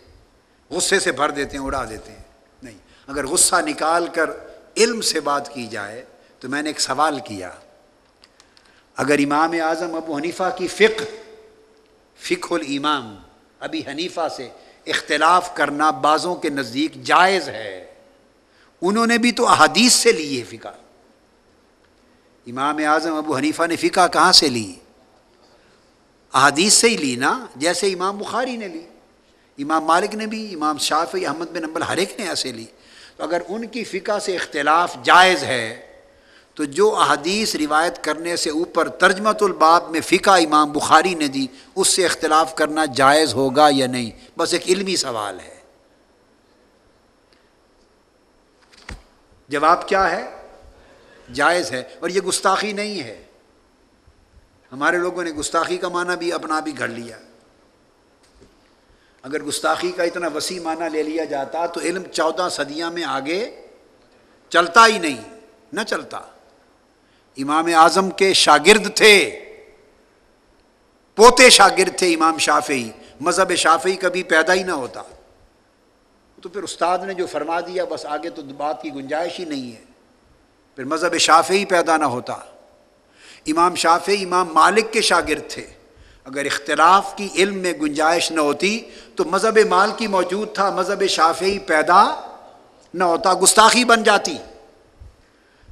غصے سے بھر دیتے ہیں، اڑا دیتے ہیں۔ نہیں، اگر غصہ نکال کر علم سے بات کی جائے تو میں نے ایک سوال کیا۔ اگر امام اعظم ابو حنیفہ کی فقہ فقہ الامام ابھی حنیفہ سے اختلاف کرنا بعضوں کے نزدیک جائز ہے، انہوں نے بھی تو احادیث سے لی ہے فقہ۔ امام اعظم ابو حنیفہ نے فقہ کہاں سے لی؟ احادیث سے ہی لی نا جیسے امام بخاری نے لی، امام مالک نے بھی، امام شافی احمد بن نمبل ہر ایک نے ایسے لی۔ تو اگر ان کی فقہ سے اختلاف جائز ہے، تو جو احادیث روایت کرنے سے اوپر ترجمت الباب میں فقہ امام بخاری نے دی، اس سے اختلاف کرنا جائز ہوگا یا نہیں؟ بس ایک علمی سوال ہے۔ جواب کیا ہے؟ جائز ہے، اور یہ گستاخی نہیں ہے۔ ہمارے لوگوں نے گستاخی کا معنی بھی اپنا بھی گھڑ لیا۔ اگر گستاخی کا اتنا وسیع معنی لے لیا جاتا تو علم چودہ صدیاں میں آگے چلتا ہی نہیں، نہ چلتا۔ امام اعظم کے شاگرد تھے، پوتے شاگرد تھے امام شافعی، مذہب شافعی کبھی پیدا ہی نہ ہوتا۔ تو پھر استاد نے جو فرما دیا، بس آگے تو بات کی گنجائش ہی نہیں ہے۔ پھر مذہب شافعی پیدا نہ ہوتا۔ امام شافعی، امام مالک کے شاگرد تھے۔ اگر اختلاف کی علم میں گنجائش نہ ہوتی تو مذہب مال کی موجود تھا، مذہب شافعی پیدا نہ ہوتا، گستاخی بن جاتی۔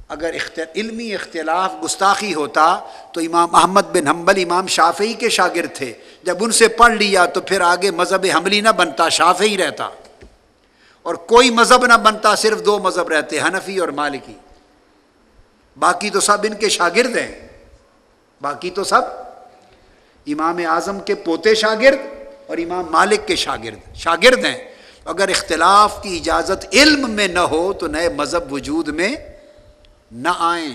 اگر علمی اختلاف گستاخی ہوتا تو امام احمد بن حنبل، امام شافعی کے شاگرد تھے۔ جب ان سے پڑھ لیا تو پھر آگے مذہب حملی نہ بنتا، شافعی رہتا۔ اور کوئی مذہب نہ بنتا، صرف دو مذہب رہتے، حنفی اور مالکی۔ باقی تو سب ان کے شاگرد ہیں۔ باقی تو سب امام اعظم کے پوتے شاگرد اور امام مالک کے شاگرد شاگرد ہیں۔ اگر اختلاف کی اجازت علم میں نہ ہو تو نئے مذہب وجود میں نہ آئیں۔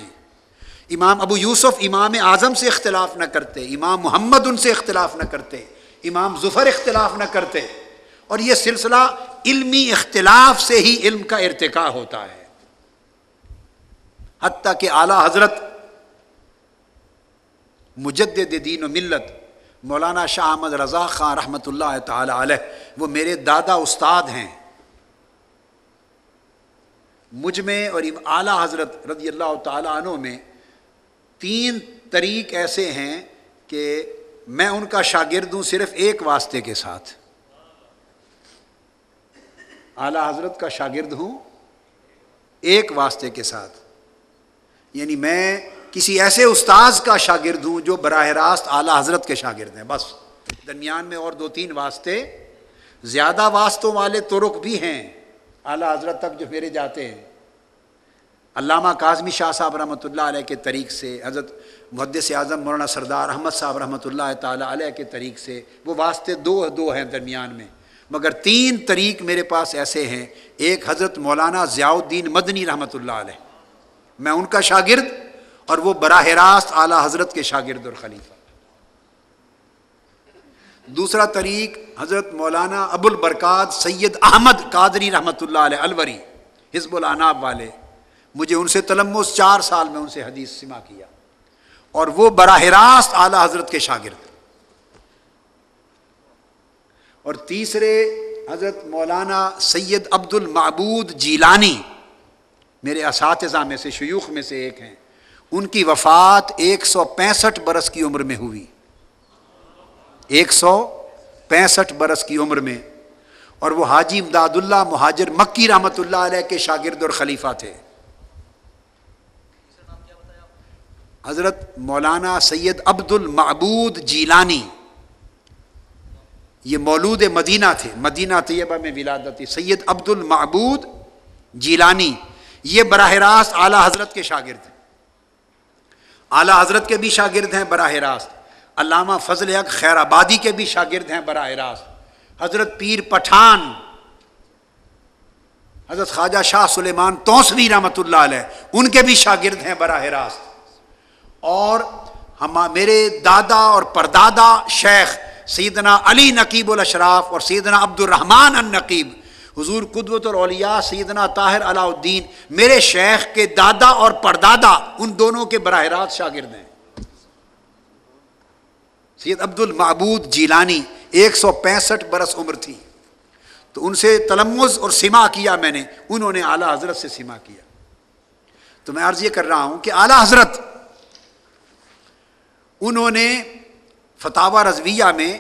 امام ابو یوسف امام اعظم سے اختلاف نہ کرتے، امام محمد ان سے اختلاف نہ کرتے، امام ظفر اختلاف نہ کرتے۔ اور یہ سلسلہ علمی اختلاف سے ہی علم کا ارتقا ہوتا ہے۔ حتیٰ کہ اعلیٰ حضرت مجدد دین و ملت، مولانا شاہ احمد رضا خان رحمۃ اللہ تعالی علیہ، وہ میرے دادا استاد ہیں۔ مجھ میں اور اعلیٰ حضرت رضی اللہ تعالیٰ عنہ میں تین طریق ایسے ہیں کہ میں ان کا شاگرد ہوں صرف ایک واسطے کے ساتھ۔ اعلیٰ حضرت کا شاگرد ہوں ایک واسطے کے ساتھ۔ یعنی میں کسی ایسے استاذ کا شاگرد ہوں جو براہ راست اعلیٰ حضرت کے شاگرد ہیں، بس۔ درمیان میں اور دو تین واسطے، زیادہ واسطوں والے ترک بھی ہیں اعلیٰ حضرت تک جو پھیرے جاتے ہیں۔ علامہ کاظمی شاہ صاحب رحمۃ اللہ علیہ کے طریق سے، حضرت محدث اعظم مولانا سردار احمد صاحب رحمۃ اللہ تعالیٰ علیہ کے طریق سے، وہ واسطے دو دو ہیں درمیان میں۔ مگر تین طریق میرے پاس ایسے ہیں، ایک حضرت مولانا ضیاء الدین مدنی رحمۃ اللہ علیہ۔ میں ان کا شاگرد اور وہ براہ راست اعلیٰ حضرت کے شاگرد اور خلیفہ۔ دوسرا طریق حضرت مولانا ابو البرکات سید احمد قادری رحمۃ اللہ علیہ الوری، حزب العناب والے۔ مجھے ان سے تلمس، چار سال میں ان سے حدیث سما کیا۔ اور وہ براہ راست اعلیٰ حضرت کے شاگرد۔ اور تیسرے حضرت مولانا سید عبد المعبود جیلانی، میرے اساتذہ میں سے، شیوخ میں سے ایک ہیں۔ ان کی وفات ایک سو پینسٹھ برس کی عمر میں ہوئی۔ ایک سو پینسٹھ برس کی عمر میں۔ اور وہ حاجی امداد اللہ مہاجر مکی رحمۃ اللہ علیہ کے شاگرد اور خلیفہ تھے۔ حضرت مولانا سید عبد المعبود جیلانی۔ یہ مولود مدینہ تھے۔ مدینہ طیبہ میں ولادت تھی۔ سید عبد المعبود جیلانی۔ یہ براہ راست اعلیٰ حضرت کے شاگرد ہیں اعلیٰ حضرت کے بھی شاگرد ہیں براہ راست، علامہ فضل حق خیر آبادی کے بھی شاگرد ہیں براہ راست۔ حضرت پیر پٹھان، حضرت خواجہ شاہ سلیمان توسوی رحمۃ اللہ علیہ، ان کے بھی شاگرد ہیں براہ راست۔ اور ہم میرے دادا اور پردادا شیخ سیدنا علی نقیب الاشراف اور سیدنا عبد الرحمن النقیب حضور قدوت اور اولیاء سیدنا طاہر علاء الدین میرے شیخ کے دادا اور پردادا، ان دونوں کے براہ راست شاگرد ہیں۔ سید عبد المعبود جیلانی ایک سو پینسٹھ برس عمر تھی۔ تو ان سے تلمز اور سما کیا میں نے، انہوں نے اعلیٰ حضرت سے سما کیا۔ تو میں عرض یہ کر رہا ہوں کہ اعلی حضرت، انہوں نے فتح رضویہ میں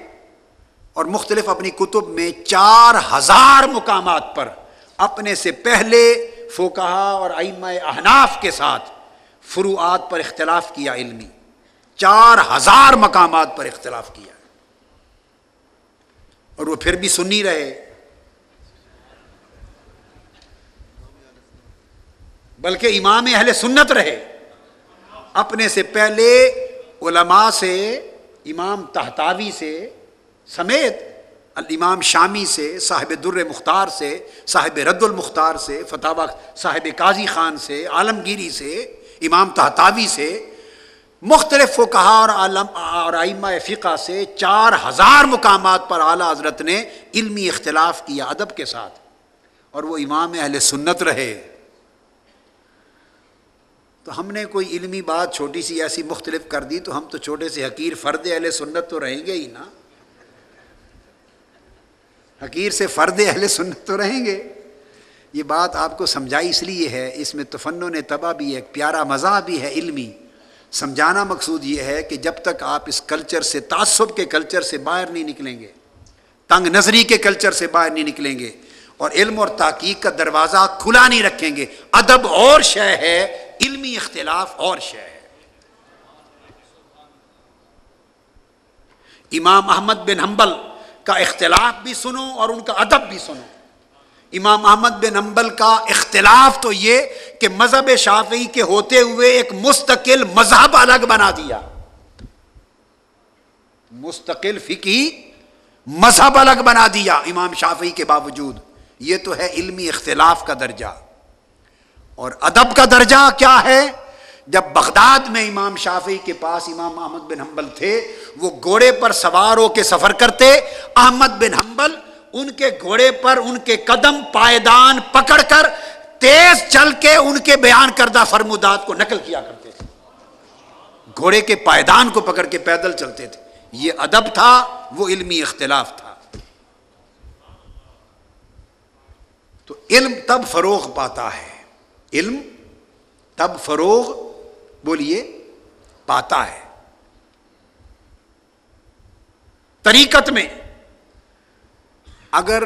اور مختلف اپنی کتب میں چار ہزار مقامات پر اپنے سے پہلے فوکہ اور ائمہ احناف کے ساتھ فروعات پر اختلاف کیا علمی۔ چار ہزار مقامات پر اختلاف کیا۔ اور وہ پھر بھی سنی رہے۔ بلکہ امام اہل سنت رہے۔ اپنے سے پہلے علماء سے، امام تحتاوی سے سمیت الامام شامی سے، صاحب در مختار سے، صاحب رد المختار سے فتح صاحب قاضی خان سے، عالمگیری سے، امام تحتاوی سے، مختلف فقہا اور عالم، اور آئمہ فقہ سے چار ہزار مقامات پر اعلیٰ حضرت نے علمی اختلاف کیا ادب کے ساتھ۔ اور وہ امام اہل سنت رہے۔ تو ہم نے کوئی علمی بات چھوٹی سی ایسی مختلف کر دی تو ہم تو چھوٹے سے حقیر فرد اہل سنت تو رہیں گے ہی نا۔ حقیر سے فرد اہل سنت تو رہیں گے۔ یہ بات آپ کو سمجھائی اس لیے ہے، اس میں تفنن تباہ بھی ہے ایک پیارا مزہ بھی ہے، علمی۔ سمجھانا مقصود یہ ہے کہ جب تک آپ اس کلچر سے، تعصب کے کلچر سے باہر نہیں نکلیں گے، تنگ نظری کے کلچر سے باہر نہیں نکلیں گے، اور علم اور تحقیق کا دروازہ کھلا نہیں رکھیں گے۔ ادب اور شے ہے، علمی اختلاف اور شے ہے۔ امام احمد بن حنبل کا اختلاف بھی سنو اور ان کا ادب بھی سنو۔ امام احمد بن امبل کا اختلاف تو یہ کہ مذہب شافعی کے ہوتے ہوئے ایک مستقل مذہب الگ بنا دیا۔ مستقل فکی مذہب الگ بنا دیا امام شافعی کے باوجود۔ یہ تو ہے علمی اختلاف کا درجہ۔ اور ادب کا درجہ کیا ہے؟ جب بغداد میں امام شافعی کے پاس امام احمد بن حنبل تھے، وہ گھوڑے پر سوار ہو کے سفر کرتے، احمد بن حنبل ان کے گھوڑے پر ان کے قدم پائیدان پکڑ کر تیز چل کے ان کے بیان کردہ فرمودات کو نقل کیا کرتے تھے۔ گھوڑے کے پائیدان کو پکڑ کے پیدل چلتے تھے۔ یہ ادب تھا، وہ علمی اختلاف تھا۔ تو علم تب فروغ پاتا ہے۔ علم تب فروغ بولیے، پاتا ہے۔ طریقت میں اگر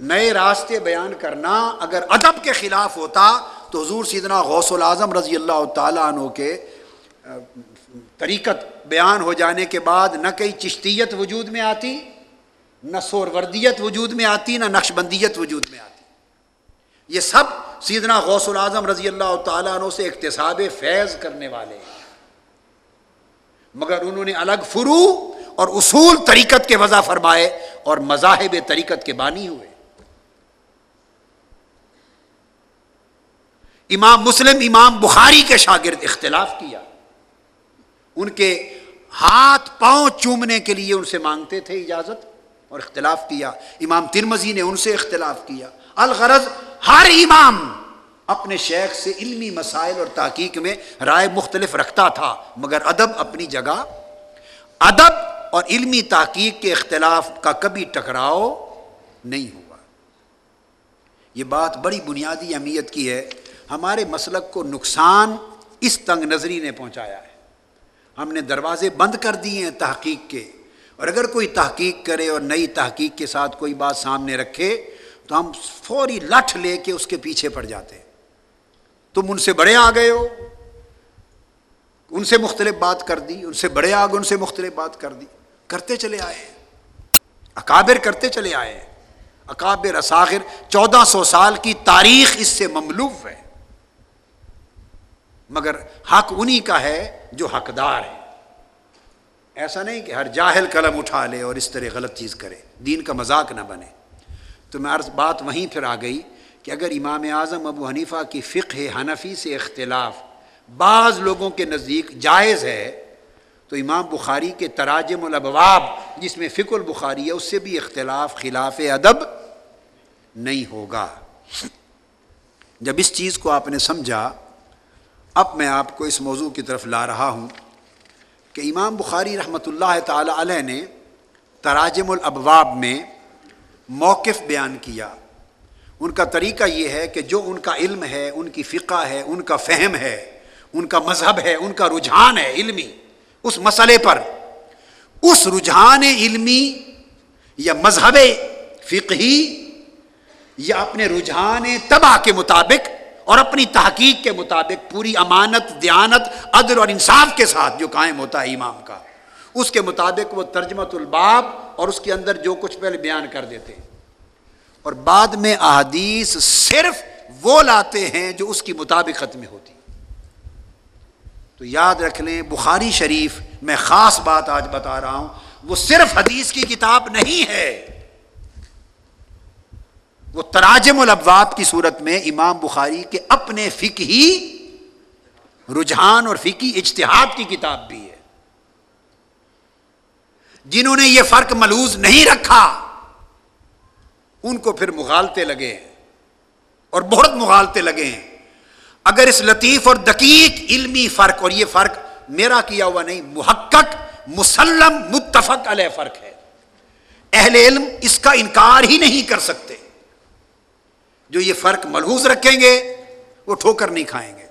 نئے راستے بیان کرنا، اگر ادب کے خلاف ہوتا تو حضور سیدنا غوث العظم رضی اللہ تعالیٰ عنہ کے طریقت بیان ہو جانے کے بعد نہ کئی چشتیت وجود میں آتی، نہ سور وردیت وجود میں آتی، نہ نقش بندیت وجود میں آتی۔ یہ سب سیدنا غوث العظم رضی اللہ تعالیٰ عنہ سے اقتصاب فیض کرنے والے مگر انہوں نے الگ فرو اور اصول طریقت کے وضع فرمائے اور مذاہب طریقت کے بانی ہوئے۔ امام مسلم، امام بخاری کے شاگرد اختلاف کیا۔ ان کے ہاتھ پاؤں چومنے کے لیے ان سے مانگتے تھے اجازت اور اختلاف کیا۔ امام ترمزی نے ان سے اختلاف کیا۔ الغرض ہر امام اپنے شیخ سے علمی مسائل اور تحقیق میں رائے مختلف رکھتا تھا، مگر ادب اپنی جگہ، ادب اور علمی تحقیق کے اختلاف کا کبھی ٹکراؤ نہیں ہوا۔ یہ بات بڑی بنیادی اہمیت کی ہے۔ ہمارے مسلک کو نقصان اس تنگ نظری نے پہنچایا ہے۔ ہم نے دروازے بند کر دیے ہیں تحقیق کے، اور اگر کوئی تحقیق کرے اور نئی تحقیق کے ساتھ کوئی بات سامنے رکھے تو ہم فوری لٹھ لے کے اس کے پیچھے پڑ جاتے تم ان سے بڑے آ گئے ہو۔ ان سے مختلف بات کر دی، ان سے بڑے آگ، ان سے مختلف بات کر دی۔ کرتے چلے آئے اکابر کرتے چلے آئے اکابر اصاغر چودہ سو سال کی تاریخ اس سے مملوف ہے۔ مگر حق انہی کا ہے جو حقدار ہے۔ ایسا نہیں کہ ہر جاہل قلم اٹھا لے اور اس طرح غلط چیز کرے۔ دین کا مذاق نہ بنے۔ تو میں عرض بات وہیں پھر آ گئی کہ اگر امام اعظم ابو حنیفہ کی فقہ حنفی سے اختلاف بعض لوگوں کے نزدیک جائز ہے، تو امام بخاری کے تراجم الابواب جس میں فکر البخاری ہے، اس سے بھی اختلاف خلاف ادب نہیں ہوگا۔ جب اس چیز کو آپ نے سمجھا، اب میں آپ کو اس موضوع کی طرف لا رہا ہوں کہ امام بخاری رحمۃ اللہ تعالی علیہ نے تراجم الابواب میں موقف بیان کیا۔ ان کا طریقہ یہ ہے کہ جو ان کا علم ہے، ان کی فقہ ہے، ان کا فہم ہے، ان کا مذہب ہے، ان کا رجحان ہے علمی، اس مسئلے پر۔ اس رجحان علمی یا مذہب فقہی یا اپنے رجحان تباہ کے مطابق اور اپنی تحقیق کے مطابق پوری امانت، دیانت، عدل اور انصاف کے ساتھ جو قائم ہوتا ہے امام کا۔ اس کے مطابق وہ ترجمت الباب اور اس کے اندر جو کچھ پہلے بیان کر دیتے اور بعد میں احادیث صرف وہ لاتے ہیں جو اس کی مطابق ختم ہوتی۔ تو یاد رکھ لیں، بخاری شریف میں خاص بات آج بتا رہا ہوں، وہ صرف حدیث کی کتاب نہیں ہے۔ وہ تراجم الابواب کی صورت میں امام بخاری کے اپنے فقہی رجحان اور فقی اجتہاد کی کتاب بھی ہے۔ جنہوں نے یہ فرق ملوز نہیں رکھا، ان کو پھر مغالتے لگے ہیں اور بہت مغالتے لگے ہیں۔ اگر اس لطیف اور دقیق علمی فرق، اور یہ فرق میرا کیا ہوا نہیں، محقق، مسلم، متفق علیہ فرق ہے۔ اہل علم اس کا انکار ہی نہیں کر سکتے۔ جو یہ فرق ملحوظ رکھیں گے، وہ ٹھوکر نہیں کھائیں گے۔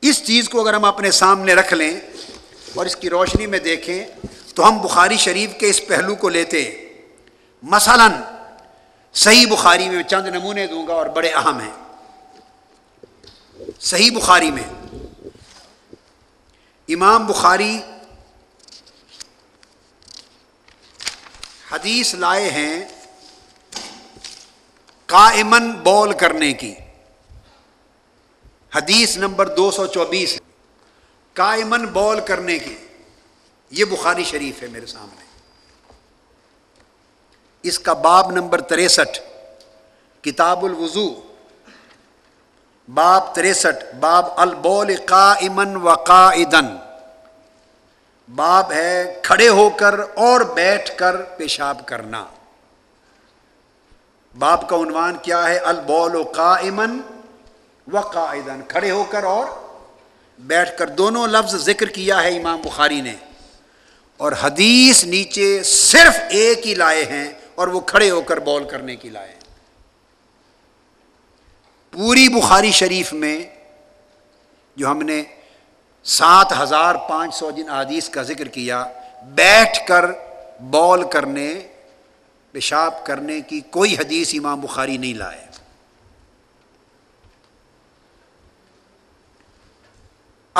اس چیز کو اگر ہم اپنے سامنے رکھ لیں اور اس کی روشنی میں دیکھیں تو ہم بخاری شریف کے اس پہلو کو لیتے ہیں۔ مثلا صحیح بخاری میں چند نمونے دوں گا اور بڑے اہم ہیں۔ صحیح بخاری میں امام بخاری حدیث لائے ہیں قائمن بول کرنے کی۔ حدیث نمبر دو سو چوبیس۔ قائمن بول کرنے کی یہ بخاری شریف ہے میرے سامنے۔ اس کا باب نمبر تریسٹھ، کتاب الوضو باب تریسٹھ، باب البول قائمن و قائدن باب ہے کھڑے ہو کر اور بیٹھ کر پیشاب کرنا۔ باب کا عنوان کیا ہے؟ البول و قائمن و قائدن کھڑے ہو کر اور بیٹھ کر دونوں لفظ ذکر کیا ہے امام بخاری نے اور حدیث نیچے صرف ایک ہی لائے ہیں اور وہ کھڑے ہو کر بول کرنے کی لائے پوری بخاری شریف میں جو ہم نے سات ہزار پانچ سو جن حدیث کا ذکر کیا، بیٹھ کر بول کرنے، پیشاب کرنے کی کوئی حدیث امام بخاری نہیں لائے۔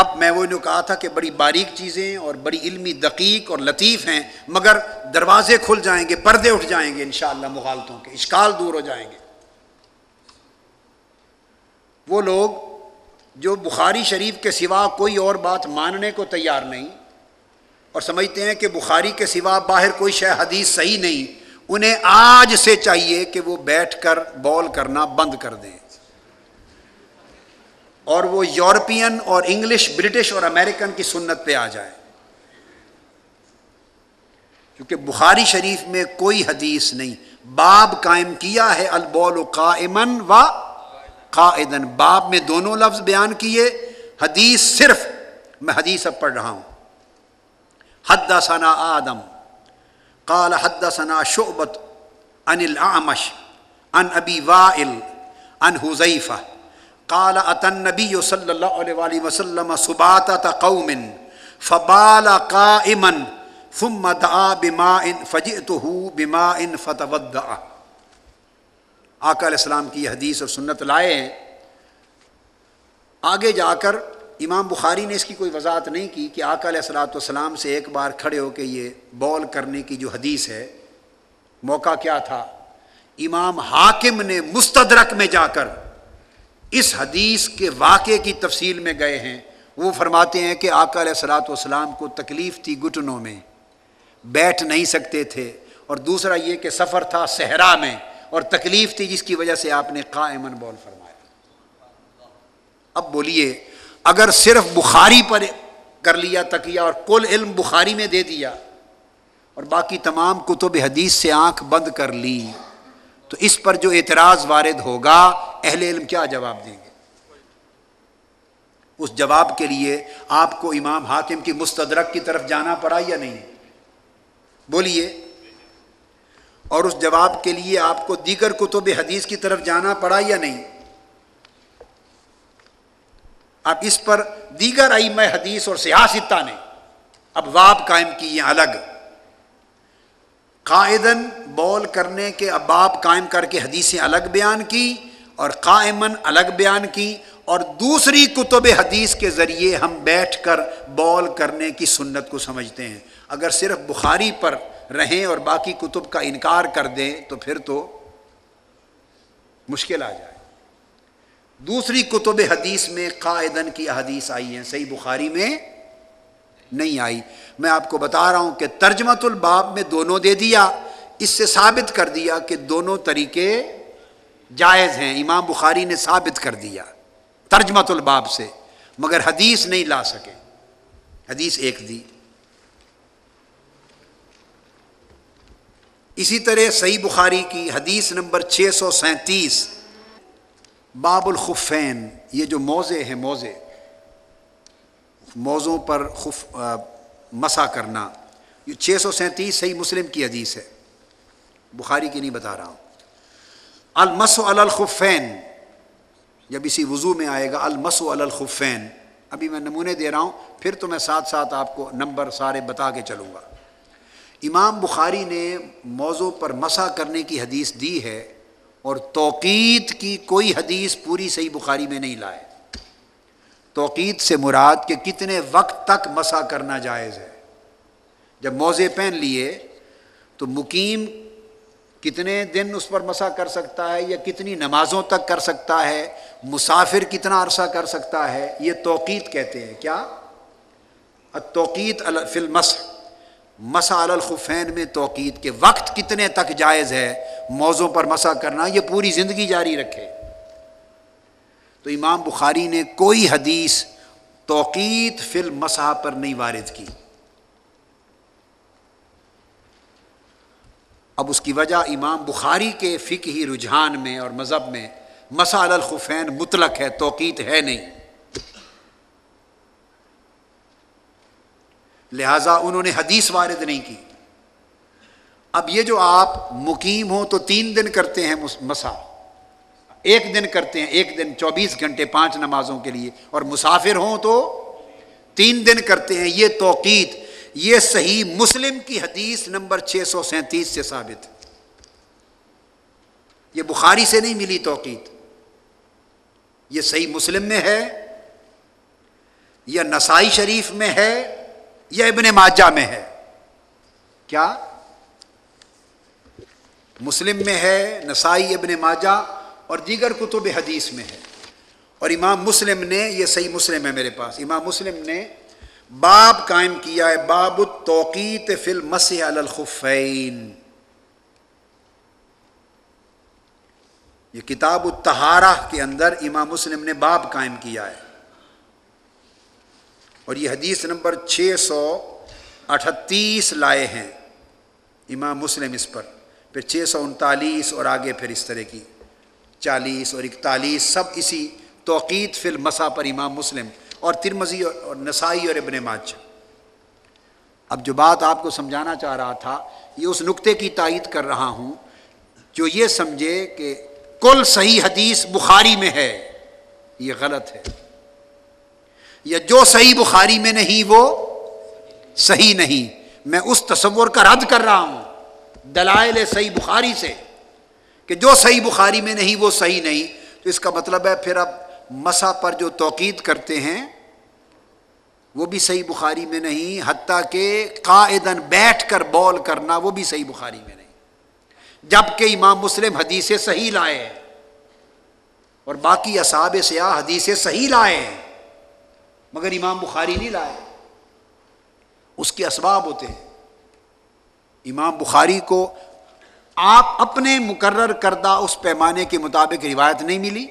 اب میں وہ نے کہا تھا کہ بڑی باریک چیزیں اور بڑی علمی دقیق اور لطیف ہیں، مگر دروازے کھل جائیں گے، پردے اٹھ جائیں گے انشاءاللہ مغالتوں کے، اشکال دور ہو جائیں گے۔ وہ لوگ جو بخاری شریف کے سوا کوئی اور بات ماننے کو تیار نہیں، اور سمجھتے ہیں کہ بخاری کے سوا باہر کوئی شے حدیث صحیح نہیں، انہیں آج سے چاہیے کہ وہ بیٹھ کر بول کرنا بند کر دیں۔ اور وہ یورپین اور انگلش، برٹش اور امریکن کی سنت پہ آ جائے۔ کیونکہ بخاری شریف میں کوئی حدیث نہیں۔ باب قائم کیا ہے، البول قائمن و قائدن باب میں دونوں لفظ بیان کیے۔ حدیث صرف، میں حدیث اب پڑھ رہا ہوں۔ حد ثنا آدم۔ قال حد ثنا شعبت ان العمش ان ابی وائل ان حذیفہ۔ قال اتن نبی صلی اللہ علیہ وآلہ وسلم سباتت قوم فبال قائما ثم دعا بماء فجئته بماء فتودع آقا علیہ السلام کی حدیث اور سنت لائے ہیں۔ آگے جا کر امام بخاری نے اس کی کوئی وضاحت نہیں کی کہ آقا علیہ السلاۃ والسلام سے ایک بار کھڑے ہو کے یہ بول کرنے کی جو حدیث ہے، موقع کیا تھا؟ امام حاکم نے مستدرک میں جا کر اس حدیث کے واقعے کی تفصیل میں گئے ہیں۔ وہ فرماتے ہیں کہ آقا علیہ السلاۃ والسلام کو تکلیف تھی گٹنوں میں۔ بیٹھ نہیں سکتے تھے۔ اور دوسرا یہ کہ سفر تھا صحرا میں اور تکلیف تھی جس کی وجہ سے آپ نے قائمن بول فرمایا۔ اب بولیے، اگر صرف بخاری پر کر لیا تکیا اور کل علم بخاری میں دے دیا اور باقی تمام کتب حدیث سے آنکھ بند کر لی۔ تو اس پر جو اعتراض وارد ہوگا، اہل علم کیا جواب دیں گے؟ اس جواب کے لیے آپ کو امام حاکم کی مستدرک کی طرف جانا پڑا یا نہیں؟ بولیے۔ اور اس جواب کے لیے آپ کو دیگر کتب حدیث کی طرف جانا پڑا یا نہیں؟ اب اس پر دیگر ائمہ حدیث اور سیاستہ نے اب واب قائم کی یہ الگ۔ قائدن بول کرنے کے اباب قائم کر کے حدیثیں الگ بیان کی اور قائمن الگ بیان کی اور دوسری کتب حدیث کے ذریعے ہم بیٹھ کر بول کرنے کی سنت کو سمجھتے ہیں۔ اگر صرف بخاری پر رہیں اور باقی کتب کا انکار کر دیں تو پھر تو مشکل آ جائے۔ دوسری کتب حدیث میں قائدن کی حدیث آئی ہیں، صحیح بخاری میں نہیں آئی۔ میں آپ کو بتا رہا ہوں کہ ترجمت الباب میں دونوں دے دیا، اس سے ثابت کر دیا کہ دونوں طریقے جائز ہیں۔ امام بخاری نے ثابت کر دیا ترجمت الباب سے، مگر حدیث نہیں لا سکے۔ حدیث ایک دی۔ اسی طرح صحیح بخاری کی حدیث نمبر چھ سو سینتیس، باب الخفین، یہ جو موزے ہیں، موزے۔ موزوں پر خف مسا کرنا۔ یہ چھ سو سینتیس صحیح مسلم کی حدیث ہے۔ بخاری کی نہیں بتا رہا ہوں۔ المس الخفین۔ جب اسی وضو میں آئے گا المس الخفین۔ ابھی میں نمونے دے رہا ہوں، پھر تو میں ساتھ ساتھ آپ کو نمبر سارے بتا کے چلوں گا۔ امام بخاری نے موضوع پر مسا کرنے کی حدیث دی ہے اور توقید کی کوئی حدیث پوری صحیح بخاری میں نہیں لائے۔ توقید سے مراد کہ کتنے وقت تک مسا کرنا جائز ہے۔ جب موزے پہن لیے تو مقیم کتنے دن اس پر مسا کر سکتا ہے یا کتنی نمازوں تک کر سکتا ہے، مسافر کتنا عرصہ کر سکتا ہے، یہ توقید کہتے ہیں۔ کیا؟ توقید فلمس مسا الخفین میں توقید کے وقت کتنے تک جائز ہے موضوع پر مسا کرنا، یہ پوری زندگی جاری رکھے۔ تو امام بخاری نے کوئی حدیث توقید فل مسا پر نہیں وارد کی۔ اب اس کی وجہ امام بخاری کے فقہی رجحان میں اور مذہب میں مسال الخفین مطلق ہے، توقیت ہے نہیں۔ لہذا انہوں نے حدیث وارد نہیں کی۔ اب یہ جو آپ مقیم ہوں تو تین دن کرتے ہیں مسا ایک دن کرتے ہیں، ایک دن، چوبیس گھنٹے پانچ نمازوں کے لیے۔ اور مسافر ہوں تو تین دن کرتے ہیں۔ یہ توقید یہ صحیح مسلم کی حدیث نمبر چھ سو سینتیس سے ثابت۔ یہ بخاری سے نہیں ملی توقید یہ صحیح مسلم میں ہے، یا نسائی شریف میں ہے، یا ابن ماجہ میں ہے۔ کیا؟ مسلم میں ہے، نسائی ابن ماجہ اور دیگر کتب حدیث میں ہے۔ اور امام مسلم نے، یہ صحیح مسلم ہے میرے پاس، امام مسلم نے باب قائم کیا ہے، باب التوقیت فی المسح علی الخفین۔ یہ کتاب التہارہ کے اندر امام مسلم نے باب قائم کیا ہے۔ اور یہ حدیث نمبر چھ سو اٹھتیس لائے ہیں امام مسلم اس پر، پھر چھ سو انتالیس اور آگے پھر اس طرح کی۔ چالیس اور اکتالیس سب اسی توقیت فی المسا پر امام مسلم اور ترمزی اور نسائی اور ابن ماج اب جو بات آپ کو سمجھانا چاہ رہا تھا، یہ اس نقطے کی تائید کر رہا ہوں جو یہ سمجھے کہ کل صحیح حدیث بخاری میں ہے۔ یہ غلط ہے۔ یا جو صحیح بخاری میں نہیں، وہ صحیح نہیں۔ میں اس تصور کا رد کر رہا ہوں۔ دلائل صحیح بخاری سے۔ کہ جو صحیح بخاری میں نہیں، وہ صحیح نہیں۔ تو اس کا مطلب ہے پھر اب مسا پر جو توقید کرتے ہیں، وہ بھی صحیح بخاری میں نہیں، حتیٰ کہ قائدن بیٹھ کر بول کرنا وہ بھی صحیح بخاری میں نہیں۔ جبکہ امام مسلم حدیث صحیح لائے ہیں اور باقی اصحاب سیاح حدیث صحیح لائے ہیں، مگر امام بخاری نہیں لائے۔ اس کے اسباب ہوتے ہیں۔ امام بخاری کو آپ اپنے مقرر کردہ اس پیمانے کے مطابق روایت نہیں ملی؟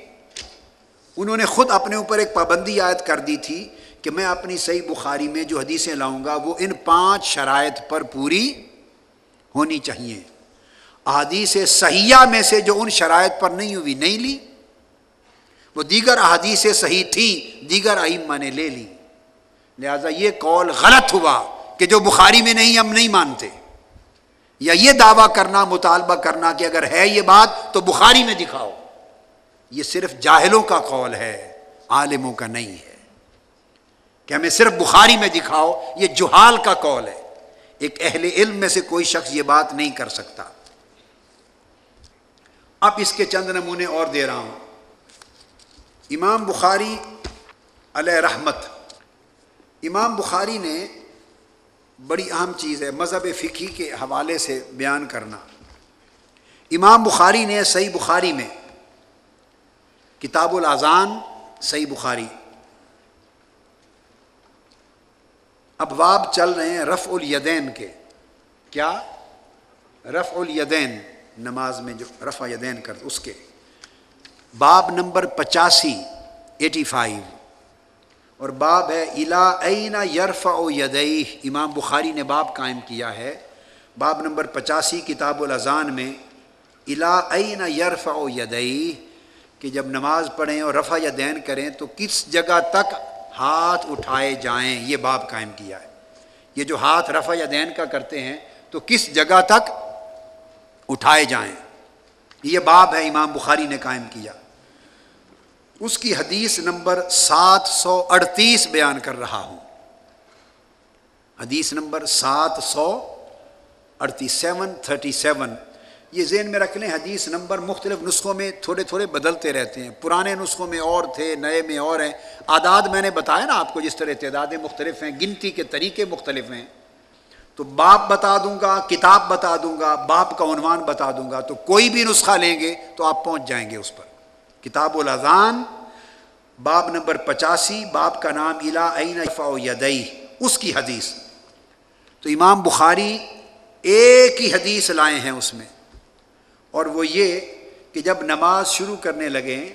انہوں نے خود اپنے اوپر ایک پابندی عائد کر دی تھی کہ میں اپنی صحیح بخاری میں جو حدیثیں لاؤں گا وہ ان پانچ شرائط پر پوری ہونی چاہیے۔ احادیث صحیحہ میں سے جو ان شرائط پر نہیں ہوئی، نہیں لی۔ وہ دیگر احادیث صحیح تھی، دیگر ائمہ نے لے لی۔ لہذا یہ قول غلط ہوا کہ جو بخاری میں نہیں، ہم نہیں مانتے۔ یا یہ دعویٰ کرنا، مطالبہ کرنا کہ اگر ہے یہ بات تو بخاری میں دکھاؤ۔ یہ صرف جاہلوں کا قول ہے، عالموں کا نہیں ہے۔ کہ ہمیں صرف بخاری میں دکھاؤ، یہ جہال کا قول ہے۔ ایک اہل علم میں سے کوئی شخص یہ بات نہیں کر سکتا۔ اب اس کے چند نمونے اور دے رہا ہوں۔ امام بخاری علیہ رحمت۔ امام بخاری نے بڑی اہم چیز ہے مذہب فقی کے حوالے سے بیان کرنا۔ امام بخاری نے صحیح بخاری میں کتاب الاذان، صحیح بخاری۔ ابواب چل رہے ہیں رف الیدین کے۔ کیا؟ رف الیدین، نماز میں جو رفع یدین کر، اس کے۔ باب نمبر پچاسی، ایٹی فائیو۔ اور باب ہے، الا اینا یرف او یدئی امام بخاری نے باب قائم کیا ہے۔ باب نمبر پچاسی، کتاب الاذان میں، الا اینا یرف او یدئی کہ جب نماز پڑھیں اور رفع یا دین کریں تو کس جگہ تک ہاتھ اٹھائے جائیں، یہ باب قائم کیا ہے۔ یہ جو ہاتھ رفع یا دین کا کرتے ہیں تو کس جگہ تک اٹھائے جائیں، یہ باب ہے، امام بخاری نے قائم کیا۔ اس کی حدیث نمبر سات سو اڑتیس بیان کر رہا ہوں۔ حدیث نمبر سات سو اڑتیس، سیون، تھرٹی سیون۔ یہ ذہن میں رکھ لیں، حدیث نمبر مختلف نسخوں میں تھوڑے تھوڑے بدلتے رہتے ہیں۔ پرانے نسخوں میں اور تھے، نئے میں اور ہیں۔ آداد میں نے بتایا نا آپ کو جس طرح تعدادیں مختلف ہیں، گنتی کے طریقے مختلف ہیں۔ تو باپ بتا دوں گا، کتاب بتا دوں گا، باپ کا عنوان بتا دوں گا۔ تو کوئی بھی نسخہ لیں گے تو آپ پہنچ جائیں گے اس پر۔ کتاب الاذان، باب نمبر پچاسی باپ کا نام الا عین یدئی اس کی حدیث۔ تو امام بخاری ایک ہی حدیث لائے ہیں اس میں۔ اور وہ یہ کہ جب نماز شروع کرنے لگیں،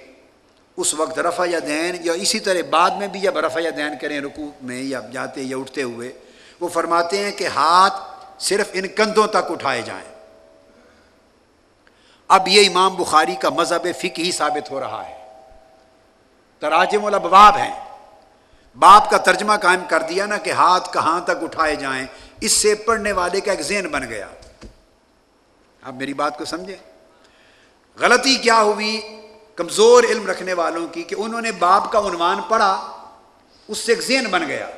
اس وقت رفع یا دین یا اسی طرح بعد میں بھی جب رفع یا دین کریں رکوع میں یا جاتے یا اٹھتے ہوئے، وہ فرماتے ہیں کہ ہاتھ صرف ان کندھوں تک اٹھائے جائیں۔ اب یہ امام بخاری کا مذہب فک ہی ثابت ہو رہا ہے۔ تراجم الابواب ہیں۔ باپ کا ترجمہ قائم کر دیا نا کہ ہاتھ کہاں تک اٹھائے جائیں۔ اس سے پڑھنے والے کا ایک ذہن بن گیا۔ آپ میری بات کو سمجھیں۔ غلطی کیا ہوئی کمزور علم رکھنے والوں کی کہ انہوں نے باپ کا عنوان پڑھا، اس سے ایک ذہن بن گیا۔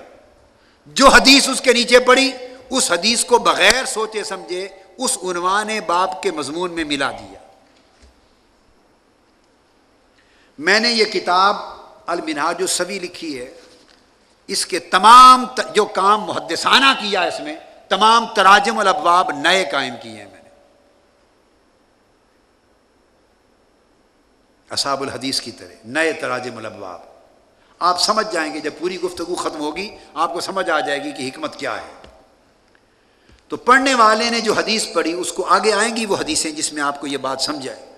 جو حدیث اس کے نیچے پڑی اس حدیث کو بغیر سوچے سمجھے اس عنوان باپ کے مضمون میں ملا دیا۔ میں نے یہ کتاب المناج السوی لکھی ہے۔ اس کے تمام جو کام محدثانہ کیا اس میں، تمام تراجم الابواب نئے قائم کیے ہیں میں نے۔ اصحاب الحدیث کی طرح، نئے تراجم الابواب۔ آپ سمجھ جائیں گے، جب پوری گفتگو ختم ہوگی، آپ کو سمجھ آ جائے گی کہ حکمت کیا ہے۔ تو پڑھنے والے نے جو حدیث پڑھی، اس کو آگے آئیں گی وہ حدیثیں جس میں آپ کو یہ بات سمجھائے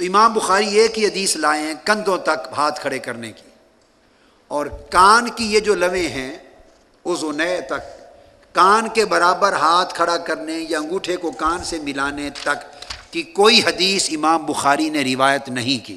تو امام بخاری ایک ہی حدیث لائے ہیں، کندھوں تک ہاتھ کھڑے کرنے کی۔ اور کان کی یہ جو لویں ہیں اس نئے تک۔ کان کے برابر ہاتھ کھڑا کرنے یا انگوٹھے کو کان سے ملانے تک کی کوئی حدیث امام بخاری نے روایت نہیں کی۔